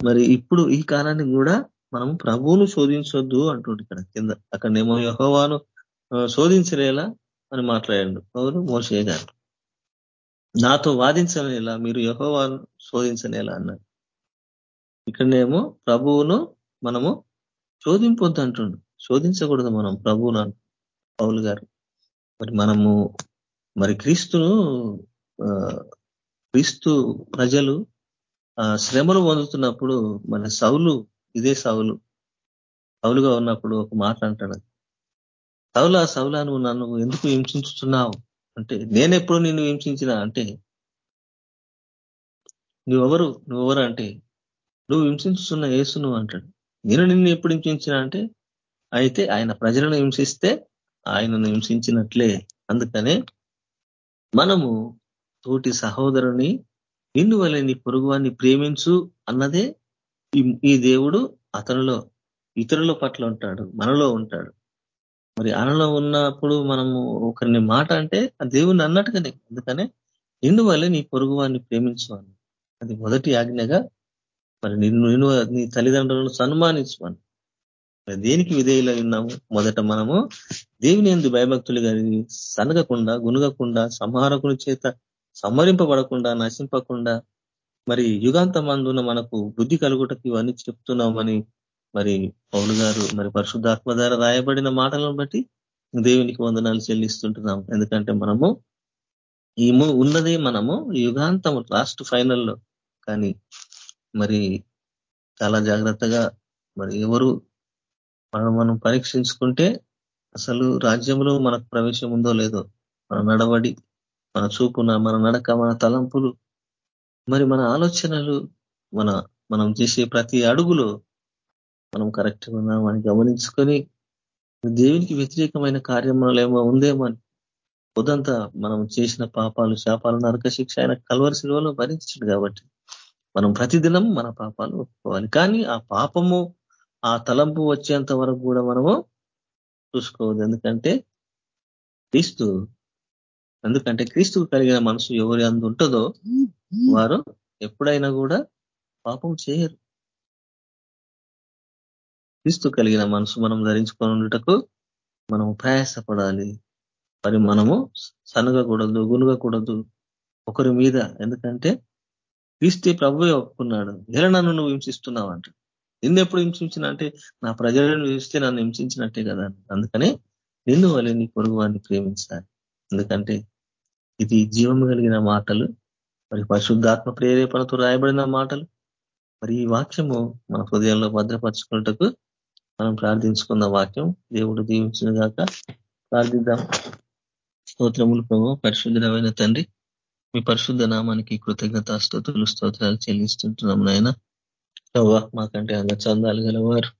మరి ఇప్పుడు ఈ కాలాన్ని కూడా మనం ప్రభువును శోధించొద్దు అంటుండే ఇక్కడ కింద. అక్కడనేమో యహోవాను శోధించలేలా అని మాట్లాడాడు పౌరు మోసే గారు. నాతో వాదించనేలా మీరు యహోవాను శోధించనేలా అన్నారు ఇక్కడనేమో ప్రభువును మనము శోధింపొద్దు అంటుండు శోధించకూడదు మనం ప్రభువును పౌలు గారు. మరి మనము మరి క్రీస్తును క్రీస్తు ప్రజలు శ్రమలు పొందుతున్నప్పుడు మన సౌలు ఇదే సౌలు. సౌలుగా ఉన్నప్పుడు ఒక మాట అంటాడు సౌలా సౌలా నువ్వు నన్ను ఎందుకు హింసించుతున్నావు అంటే నేనెప్పుడు నిన్ను హింసించిన అంటే నువ్వెవరు నువ్వెవరు అంటే నువ్వు హింసించున్న యేసు నువ్వు అంటాడు. నేను నిన్ను ఎప్పుడు హింసించిన అంటే అయితే ఆయన ప్రజలను హింసిస్తే ఆయనను హింసించినట్లే. అందుకనే మనము తోటి సహోదరుని నిన్ను వల్ల నీ పొరుగువాన్ని ప్రేమించు అన్నదే ఈ దేవుడు అతనిలో ఇతరుల పట్ల ఉంటాడు మనలో ఉంటాడు. మరి అనలో ఉన్నప్పుడు మనము ఒకరిని మాట అంటే ఆ దేవుని అన్నట్టుగానే అందుకనే నిన్ను వల్లే నీ పొరుగు వారిని ప్రేమించు అది మొదటి ఆజ్ఞగా మరి నిన్ను నిన్ను నీ తల్లిదండ్రులను సన్మానించమని దేనికి విధేయులు ఉన్నాము? మొదట మనము దేవుని ఎందు భయభక్తులు కలిగి సనగకుండా గునుగకుండా సంహారకుని చేత సంహరింపబడకుండా నశింపకుండా మరి యుగాంత మందున మనకు బుద్ధి కలుగుటకు ఇవన్నీ చెప్తున్నామని మరి పౌలు గారు మరి పరిశుద్ధాత్మ ద్వారా రాయబడిన మాటలను బట్టి దేవునికి వందనాలు చెల్లిస్తుంటున్నాం ఎందుకంటే మనము ఈ ఉన్నదే మనము యుగాంతం లాస్ట్ ఫైనల్లో కానీ మరి చాలా జాగ్రత్తగా మరి ఎవరు మనం మనం పరీక్షించుకుంటే అసలు రాజ్యంలో మనకు ప్రవేశం ఉందో లేదో మన నడవడి మన చూపున మన నడక మన తలంపులు మరి మన ఆలోచనలు మన మనం చేసే ప్రతి అడుగులో మనం కరెక్ట్గా ఉన్నామని గమనించుకొని దేవునికి వ్యతిరేకమైన కార్యములు ఏమో ఉందేమో అని పొదంతా మనం చేసిన పాపాలు శాపాలు నరక శిక్ష ఆయన కల్వరి శిలువలో భరించాడు కాబట్టి మనం ప్రతిదినం మన పాపాలు ఒప్పుకోవాలి. కానీ ఆ పాపము ఆ తలంపు వచ్చేంత వరకు కూడా మనము చూసుకోవద్దు. ఎందుకంటే క్రీస్తు ఎందుకంటే క్రీస్తు కలిగిన మనసు ఎవరి అందు ఉంటుందో వారు ఎప్పుడైనా కూడా పాపం చేయరు. క్రీస్తు కలిగిన మనసు మనం ధరించుకొని ఉండటకు మనం ప్రయాసపడాలి మరి మనము సనగకూడదు గునుగకూడదు ఒకరి మీద. ఎందుకంటే క్రీస్తే ప్రభు ఒప్పుకున్నాడు. ఎలా నన్ను నువ్వు హింసిస్తున్నావు అంట నిన్నెప్పుడు హింసించిన అంటే నా ప్రజలను చూస్తే నన్ను హింసించినట్టే కదా అందుకనే నిన్ను వాళ్ళని నీ పొరుగు వారిని ప్రేమించాలి. ఎందుకంటే ఇది జీవం కలిగిన మాటలు మరి పరిశుద్ధాత్మ ప్రేరేపణతో రాయబడిన మాటలు. మరి ఈ వాక్యము మన హృదయంలో భద్రపరచుకున్నటకు మనం ప్రార్థించుకున్న వాక్యం. దేవుడు దీవించిన గాక ప్రార్థిద్దాం. స్తోత్రములు ప్రభు పరిశుద్ధమైన తండ్రి మీ పరిశుద్ధ నామానికి కృతజ్ఞత స్తోత్రులు స్తోత్రాలు చెల్లిస్తుంటున్నాం నాయన. ప్రభా మాకంటే అంగ చందాలు గలవారు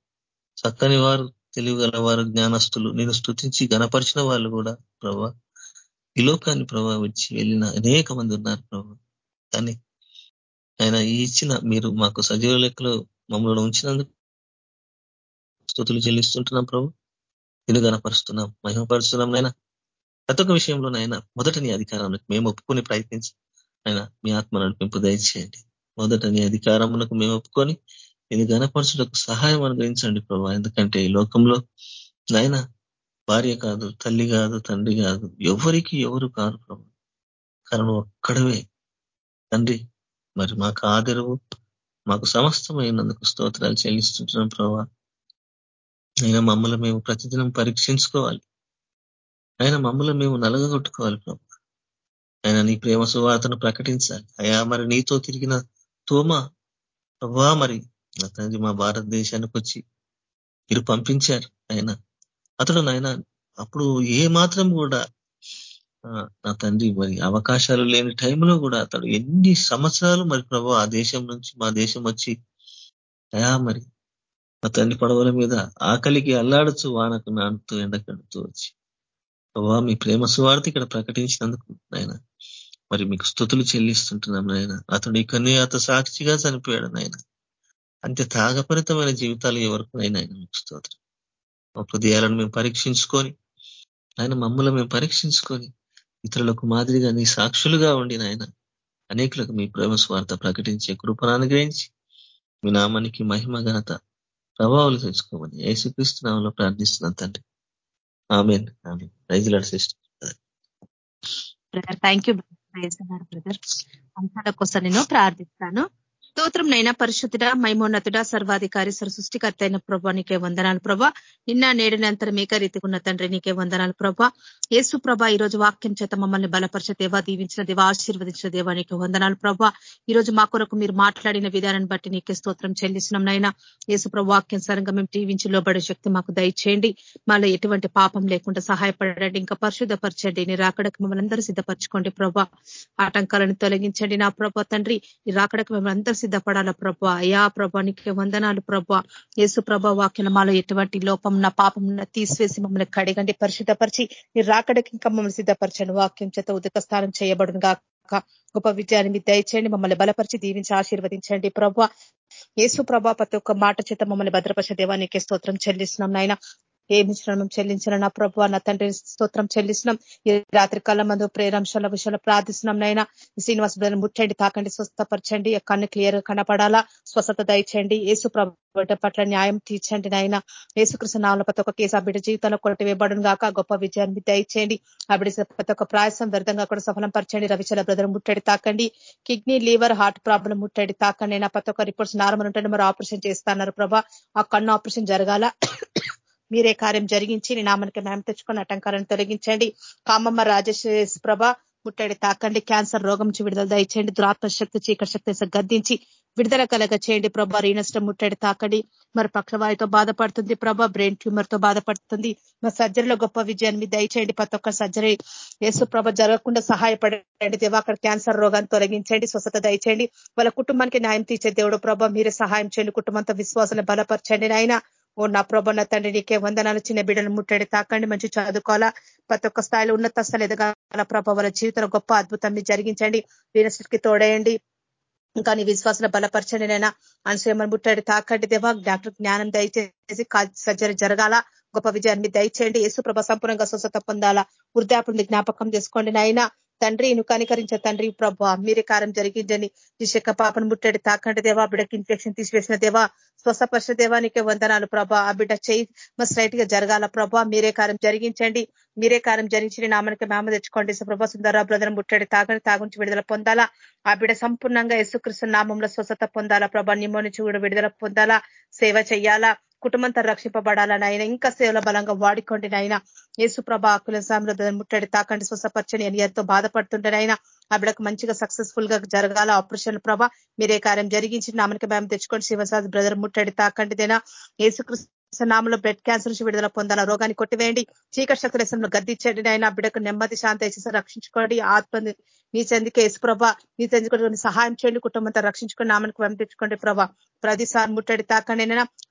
చక్కని వారు తెలివి గలవారు జ్ఞానస్తులు నేను స్థుతించి గణపరిచిన వాళ్ళు కూడా ప్రభా. ఈ లోకాన్ని ప్రభావించి వెళ్ళిన అనేక మంది ఉన్నారు ప్రభా. కానీ ఆయన ఇచ్చిన మీరు మాకు సజీవ లెక్కలో మమ్మల్ని ఉంచినందుకు స్థుతులు చెల్లిస్తుంటున్నాం ప్రభు. నిన్ను గనపరుస్తున్నాం మహిమపరుస్తున్నాం నాయన. ప్రతి ఒక్క విషయంలో మొదట నీ అధికారానికి మేము ఒప్పుకొని ప్రయత్నించి ఆయన మీ ఆత్మ నడిపింపు దయచేయండి. మొదట నీ అధికారములకు మేము ఒప్పుకొని ఇది గనపరచుటకు సహాయం అనుగ్రహించండి ప్రభు. ఎందుకంటే ఈ లోకంలో నాయన భార్య కాదు తల్లి కాదు తండ్రి కాదు ఎవరికి ఎవరు కాదు ప్రభు. కారణం ఒక్కడవే. తండ్రి మరి మాకు ఆదరవు మాకు సమస్తమైనందుకు స్తోత్రాలు చెల్లిస్తుంటున్నాం ప్రభా. ఆయన మమ్మల్ని మేము ప్రతిదినం పరీక్షించుకోవాలి. ఆయన మమ్మల్ని మేము నలగగొట్టుకోవాలి ప్రభు. ఆయన నీ ప్రేమ సువార్తను ప్రకటించాలి. అయా మరి నీతో తిరిగిన తోమ? ప్రభా మరి? తండ్రి మా భారతదేశానికి వచ్చి మీరు పంపించారు ఆయన అతడు నాయన అప్పుడు ఏ మాత్రం కూడా నా తండ్రి మరి అవకాశాలు లేని టైంలో కూడా అతడు ఎన్ని సంవత్సరాలు మరి ప్రభు ఆ దేశం నుంచి మా దేశం వచ్చి అయా మరి అతని పడవల మీద ఆకలికి అల్లాడుచు వానకు నాడుతూ ఎండకడుతూ వచ్చి ప్రభావ మీ ప్రేమ సువార్త ఇక్కడ ప్రకటించినందుకు నాయన. మరి మీకు స్థుతులు చెల్లిస్తుంటున్నాం నాయన. అతడు ఇకనే అత సాక్షిగా చనిపోయాడు నాయన. అంతే తాగపరితమైన జీవితాలు ఎవరికి ఆయన మీకు స్తోత్రం. మా హృదయాలను మేము పరీక్షించుకొని ఆయన మమ్మల్ని మేము పరీక్షించుకొని ఇతరులకు మాదిరిగా నీ సాక్షులుగా ఉండి నాయన అనేకులకు మీ ప్రేమ స్వార్థ ప్రకటించే కృపను అనుగ్రహించి మీ నామానికి మహిమ ఘనత ప్రభావాలు తెచ్చుకోమని ఏసుక్రీస్తు నామంలో ప్రార్థిస్తున్నాను తండ్రి. ఆమె amen. Praise lord sister thank you brother అంశాల నేను ప్రార్థిస్తాను. స్తోత్రం నైనా పరిశుద్ధుడ మైమోన్నతుడ సర్వాధికారి సర్ సృష్టికర్త అయిన ప్రభా నీకే వందనాలు ప్రభా. నిన్న నేడినంతరం ఏకరీతికున్న ఉన్న తండ్రి నీకే వందనాలు ప్రభా. యేసు ప్రభ ఈ రోజు వాక్యం చేత మమ్మల్ని బలపరిచే దేవా దీవించిన దేవా ఆశీర్వదించిన దేవా నీకే వందనాలు ప్రభా. ఈ రోజు మా కొరకు మీరు మాట్లాడిన విధానాన్ని బట్టి నీకే స్తోత్రం చెల్లిస్తున్నాం నైనా యేసు ప్రభు వాక్యం సరంగా మేము టీవించి లోబడే శక్తి మాకు దయచేయండి. మాలో ఎటువంటి పాపం లేకుండా సహాయపడండి. ఇంకా పరిశుద్ధపరచండి. నీ రాకడకు మమ్మల్ని అందరూ సిద్ధపరచుకోండి ప్రభా. ఆటంకాలను తొలగించండి నా ప్రభా తండ్రి. ఈ రాకడకు మేము అందరూ సిద్ధపడాల ప్రభా? అయా ప్రభా వందనాలు ప్రభా. యేసు ప్రభా వాక్యం మాలో ఎటువంటి లోపం నా పాపం తీసివేసి మమ్మల్ని కడిగండి పరిశుద్ధపరిచి ఈ రాకడికి ఇంకా మమ్మల్ని సిద్ధపరచండి. వాక్యం చేత ఉదక స్థానం చేయబడును గొప్ప విజయాన్ని మీరు దయచేయండి మమ్మల్ని బలపరిచి దీవించి ఆశీర్వదించండి ప్రభా. యేసు ప్రభా ప్రతి ఒక్క మాట చేత మమ్మల్ని భద్రపరిచే దేవానికి స్తోత్రం చెల్లిస్తున్నాం నాయన. ఏ మిశ్రమం చెల్లించిన నా ప్రభు నా తండ్రి స్తోత్రం చెల్లిస్తున్నాం. ఈ రాత్రి కాలం మందు ప్రేరంశాల విషయాలు ప్రార్థిస్తున్నాం నైనా శ్రీనివాస బ్రదర్ ముట్టండి తాకండి స్వస్థపరచండి. కన్ను క్లియర్ కనపడాలా స్వస్థత దయచండి ఏసు ప్రభు పట్ల న్యాయం తీర్చండి నాయన. ఏసుకృష్ణ నామల ప్రతి ఒక్క కేసు ఆ బిడ్డ జీవితంలో కొట్టివేయబడును గాక. గొప్ప విజయాన్ని దయచేయండి. ఆ బిడ్డ ప్రతి ఒక్క ప్రాయసం వ్యర్థంగా కూడా సఫలం పరచండి రవిచల బ్రదర్ ముట్టడి తాకండి. కిడ్నీ లీవర్ హార్ట్ ప్రాబ్లం ముట్టడి తాకండి నా ప్రతి ఒక్క రిపోర్ట్స్ నార్మల్ ఉంటే మరి ఆపరేషన్ చేస్తున్నారు ప్రభా. ఆ కన్ను ఆపరేషన్ జరగాల? మీరే కార్యం జరిగించి నీ నామనికి మేము తెచ్చుకొని అటంకాలను తొలగించండి. కామమ్మ రాజేష్ ప్రభ ముట్టడి తాకండి. క్యాన్సర్ రోగం నుంచి విడుదల దయచేయండి. దురాత్మశక్తి చీకటి శక్తి గద్దించి విడుదల కలగ చేయండి ప్రభా రీనష్టం ముట్టడి తాకండి. మరి పక్షవాయుతో బాధపడుతుంది ప్రభా బ్రెయిన్ ట్యూమర్తో బాధపడుతుంది. మరి సర్జరీలో గొప్ప విజయాన్ని దయచేయండి. ప్రతి ఒక్క సర్జరీ యేసు ప్రభ జరగకుండా సహాయపడండి. దేవా అక్కడ క్యాన్సర్ రోగాన్ని తొలగించండి. స్వస్థత దయచేయండి. వాళ్ళ కుటుంబానికి న్యాయం తీర్చే దేవుడు ప్రభ మీరే సహాయం చేయండి. కుటుంబంతో విశ్వాసాన్ని బలపరచండి నాయన. ఓ నా ప్రభన్న తండ్రి నీకే వందనాలు. చిన్న బిడ్డలు ముట్టడి తాకండి మంచి చదువుకోవాలా? ప్రతి ఒక్క స్థాయిలో ఉన్నత స్థాయిలో ఎదగాల ప్రభ వాళ్ళ జీవితంలో గొప్ప అద్భుతాన్ని జరిగించండి. వీరస్థితికి తోడేయండి. ఇంకా నీ విశ్వాసన బలపరచండి నైనా అనుసూయమని ముట్టడి తాకండి దేవా. డాక్టర్ జ్ఞానం దయచేసి సర్జరీ జరగాల. గొప్ప విజయాన్ని దయచేయండి. యేసు ప్రభ సంపూర్ణంగా స్వస్థత పొందాలా. వృద్ధాపుని జ్ఞాపకం చేసుకోండి నాయన. తండ్రి నువ్వు కనికరించే తండ్రి ప్రభా. మీరే కారం జరిగిందని దిశక పాపను ముట్టడి తాకండి దేవా. బిడ్డకి ఇన్ఫెక్షన్ తీసివేసిన దేవా. స్వస్థపరిచిన దేవానికే వందనాలు ప్రభా. ఆ బిడ్డ చేయి స్ట్రైట్గా జరగాల ప్రభా. మీరే కారం జరిగించండి. మీరే కారం జరిగించి నామనికి మేమ తెచ్చుకోండి. ప్రభా సుందర బ్రదర్ ముట్టడి తాగని తాగుంచి విడుదల పొందాలా. ఆ బిడ్డ సంపూర్ణంగా యేసుకృష్ణ నామంలో స్వస్థత పొందాలా ప్రభా. నిమ్మో నుంచి కూడా విడుదల పొందాలా. సేవ చేయాలా కుటుంబంతో రక్షింపబడాలని ఆయన ఇంకా సేవల బలంగా వాడుకోండి నాయన. యేసుప్రభ ఆకుల సామ్రాజ్యం ముట్టడి తాకండి స్వసపరచని అని ఎంతో బాధపడుతుంటారైనా ఆ బిడకు మంచిగా సక్సెస్ఫుల్గా జరగాల ఆపరేషన్ ప్రభ. మీరే కార్యం జరిగించి నామనికి భయం తెచ్చుకోండి. శివసాద్ బ్రదర్ ముట్టడి తాకండి దేనా యేసుకృష్ణ నామంలో బ్లడ్ క్యాన్సర్ నుంచి విడుదల పొందాల రోగాన్ని కొట్టివేయండి. చీకటి శక్తులేశంలో గద్దించండి ఆయన బిడ్డకు నెమ్మది శాంతి వేసేసి రక్షించుకోండి. ఆత్మ నీ చెందుకే యేసు ప్రభ నీ చెందుకు సహాయం చేయండి కుటుంబంతో రక్షించుకుని నామనికి పంపించుకోండి ప్రభా. ప్రతిసారి ముట్టడి తాకండి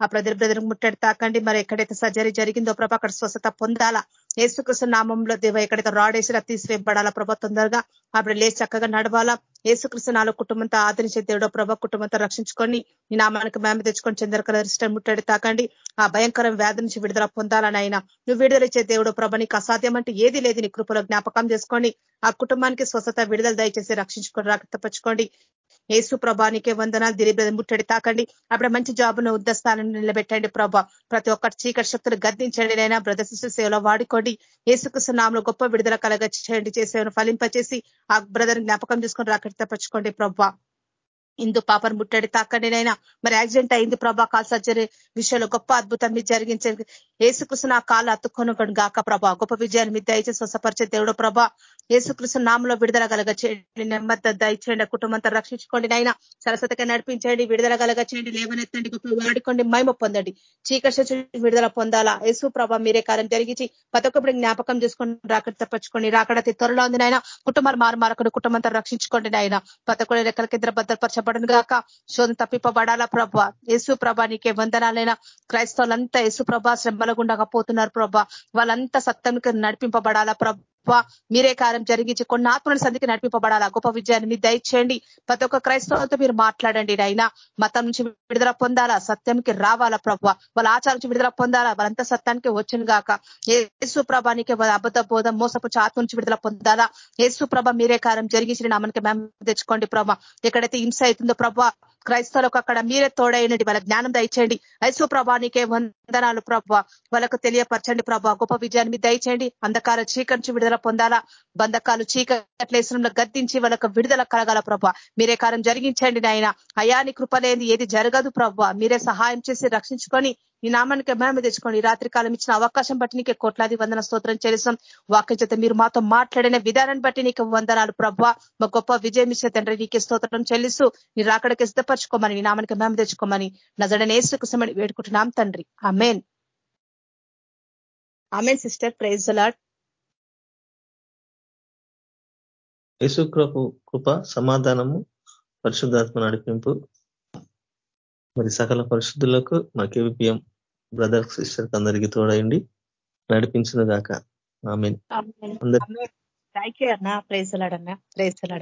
ఆ ప్రజల బ్రదర్ ముట్టడి తాకండి. మరి ఎక్కడైతే సర్జరీ జరిగిందో ప్రభా అక్కడ స్వస్థత పొందాలా? ఏసుకృష్ణ నామంలో దేవ ఎక్కడైతే రాడేసినా తీసివేయబడాలా? ప్రభ తొందరగా అప్పుడు లేచి చక్కగా నడవాలా? ఏసుకృష్ణ నాలో కుటుంబంతో ఆదరించే దేవుడో ప్రభ కుటుంబంతో రక్షించుకొని ఈ నామానికి మేము తెచ్చుకొని చంద్రకల ఇష్టం ముట్టడి తాకండి. ఆ భయంకరం వ్యాధి నుంచి విడుదల పొందాలని అయినా నువ్వు విడుదలిచ్చే దేవుడు ప్రభ నీకు అసాధ్యం అంటే ఏది లేదు. నీ కృపలో జ్ఞాపకం చేసుకొని ఆ కుటుంబానికి స్వస్థత విడుదల దయచేసి రక్షించుకొని రక్తపరచుకోండి ఏసు ప్రభానికే వందనాలు. దిరిబ్రద ముట్టడి తాకండి. అప్పుడు మంచి జాబును ఉద్దస్థానాన్ని నిలబెట్టండి ప్రభా. ప్రతి ఒక్కటి చీకటి శక్తులు గద్దించండి నైనా బ్రదర్ సిస్టర్ సేవలో వాడుకోండి. ఏసుకృష్ణ నామలో గొప్ప విడుదల కలగచ్చేయండి చేసేవను ఫలింపచేసి ఆ బ్రదర్ జ్ఞాపకం చేసుకొని రాకడితపరచుకోండి ప్రభా. ఇందు పాపను ముట్టడి తాకండినైనా మరి యాక్సిడెంట్ అయింది ప్రభా కాల్ సర్జరీ విషయంలో గొప్ప అద్భుతం మీరు జరిగించండి ఏసుకృష్ణ ఆ కాలు అత్తుకొని గాక ప్రభా. గొప్ప విజయాన్ని మీరు దయచేసి స్వసపరిచే దేవుడు ప్రభా. ఏసుకృష్ణ నామంలో విడుదల కలగ చేయండి నెమ్మది దయచేయండి. కుటుంబంతో రక్షించుకోండి నైనా సరస్వతిగా నడిపించండి. విడుదల కలగ చేయండి లేవనెత్తండి. గొప్ప వాడుకోండి. మైమ పొందండి. చీకటి విడుదల పొందాలా. యేసు ప్రభా మీరే కాలం జరిగించి పతొక్కప్పుడు జ్ఞాపకం చేసుకొని రాకడ తప్పించుకోండి రాకడతే త్వరలో ఉంది నాయన. కుటుంబాలు మారు మారకుండా కుటుంబంతో రక్షించుకోండి నాయన. పతొక్కడు రెక్కల కింద భద్రపరచబడను గాక. శోధన తప్పిపబడాలా ప్రభా? యేసు ప్రభ నీకే వందనాలైనా. క్రైస్తవులంతా యేసు ప్రభా శ్రమల గుండగా పోతున్నారు ప్రభా. వాళ్ళంతా సత్తంకి నడిపింపబడాలా ప్రభ? మీరే కార్యం జరిగించి కొన్ని ఆత్మల సంధికి నడిపింపబడాలా? గొప్ప విజయాన్ని మీరు దయచేయండి. ప్రతి ఒక్క క్రైస్తవులతో మీరు మాట్లాడండి అయినా మతం నుంచి విడుదల పొందాలా? సత్యంకి రావాలా ప్రభు వాళ్ళ ఆచారం నుంచి విడుదల పొందాలా? వాళ్ళంతా సత్యానికి వచ్చిన గాక. ఏసు ప్రభానికి అబద్ధ బోధం మోసపు ఆత్మ నుంచి విడుదల పొందాలా? ఏసు ప్రభ మీరే కార్యం జరిగించిన నామనికి మేము తెచ్చుకోండి ప్రభా ఎక్కడైతే హింస అవుతుందో ప్రభా క్రైస్తవులకు అక్కడ మీరే తోడైనటి వాళ్ళ జ్ఞానం దయచేయండి. ఐసు ప్రభా నీకే వందనాలు ప్రభా. వాళ్ళకు తెలియపరచండి ప్రభా. గొప్ప విజయాన్ని మీద దయచేయండి. అంధకాల చీకరించి విడుదల పొందాలా? బంధకాలు చీకట్లేసంలో గద్దించి వాళ్ళకు విడుదల కలగాల ప్రభా. మీరే కారం జరిగించండి నాయన. అయాని కృపలేని ఏది జరగదు ప్రభా. మీరే సహాయం చేసి రక్షించుకొని ఈ నామానికి మేము తెచ్చుకోండి. రాత్రి కాలం ఇచ్చిన అవకాశం బట్టి నీకే కోట్లాది వందన స్తోత్రం చేసాం వాక్య చేత మీరు మాతో మాట్లాడిన విధానాన్ని బట్టి నీకు వందనాలు. ప్రభ మా గొప్ప విజయం ఇచ్చే తండ్రి నీకే స్తోత్రం చెల్లిస్తూ నీ అక్కడికి సిద్ధపరచుకోమని నీ నామానికి మేము తెచ్చుకోమని నజడనేసుకుసమని వేడుకుంటున్నాం తండ్రి. Amen amen sister. Praise lord Yesu కృప సమాధానము పరిశుద్ధాత్మ నడిపింపు మరి సకల పరిశుద్ధులకు మా కేవీపీఎం బ్రదర్ సిస్టర్ అందరికీ తోడైండి. నడిపించిన దాకా ఆమె యూ అన్న. Praise లాడన్నా praise లాడన్నా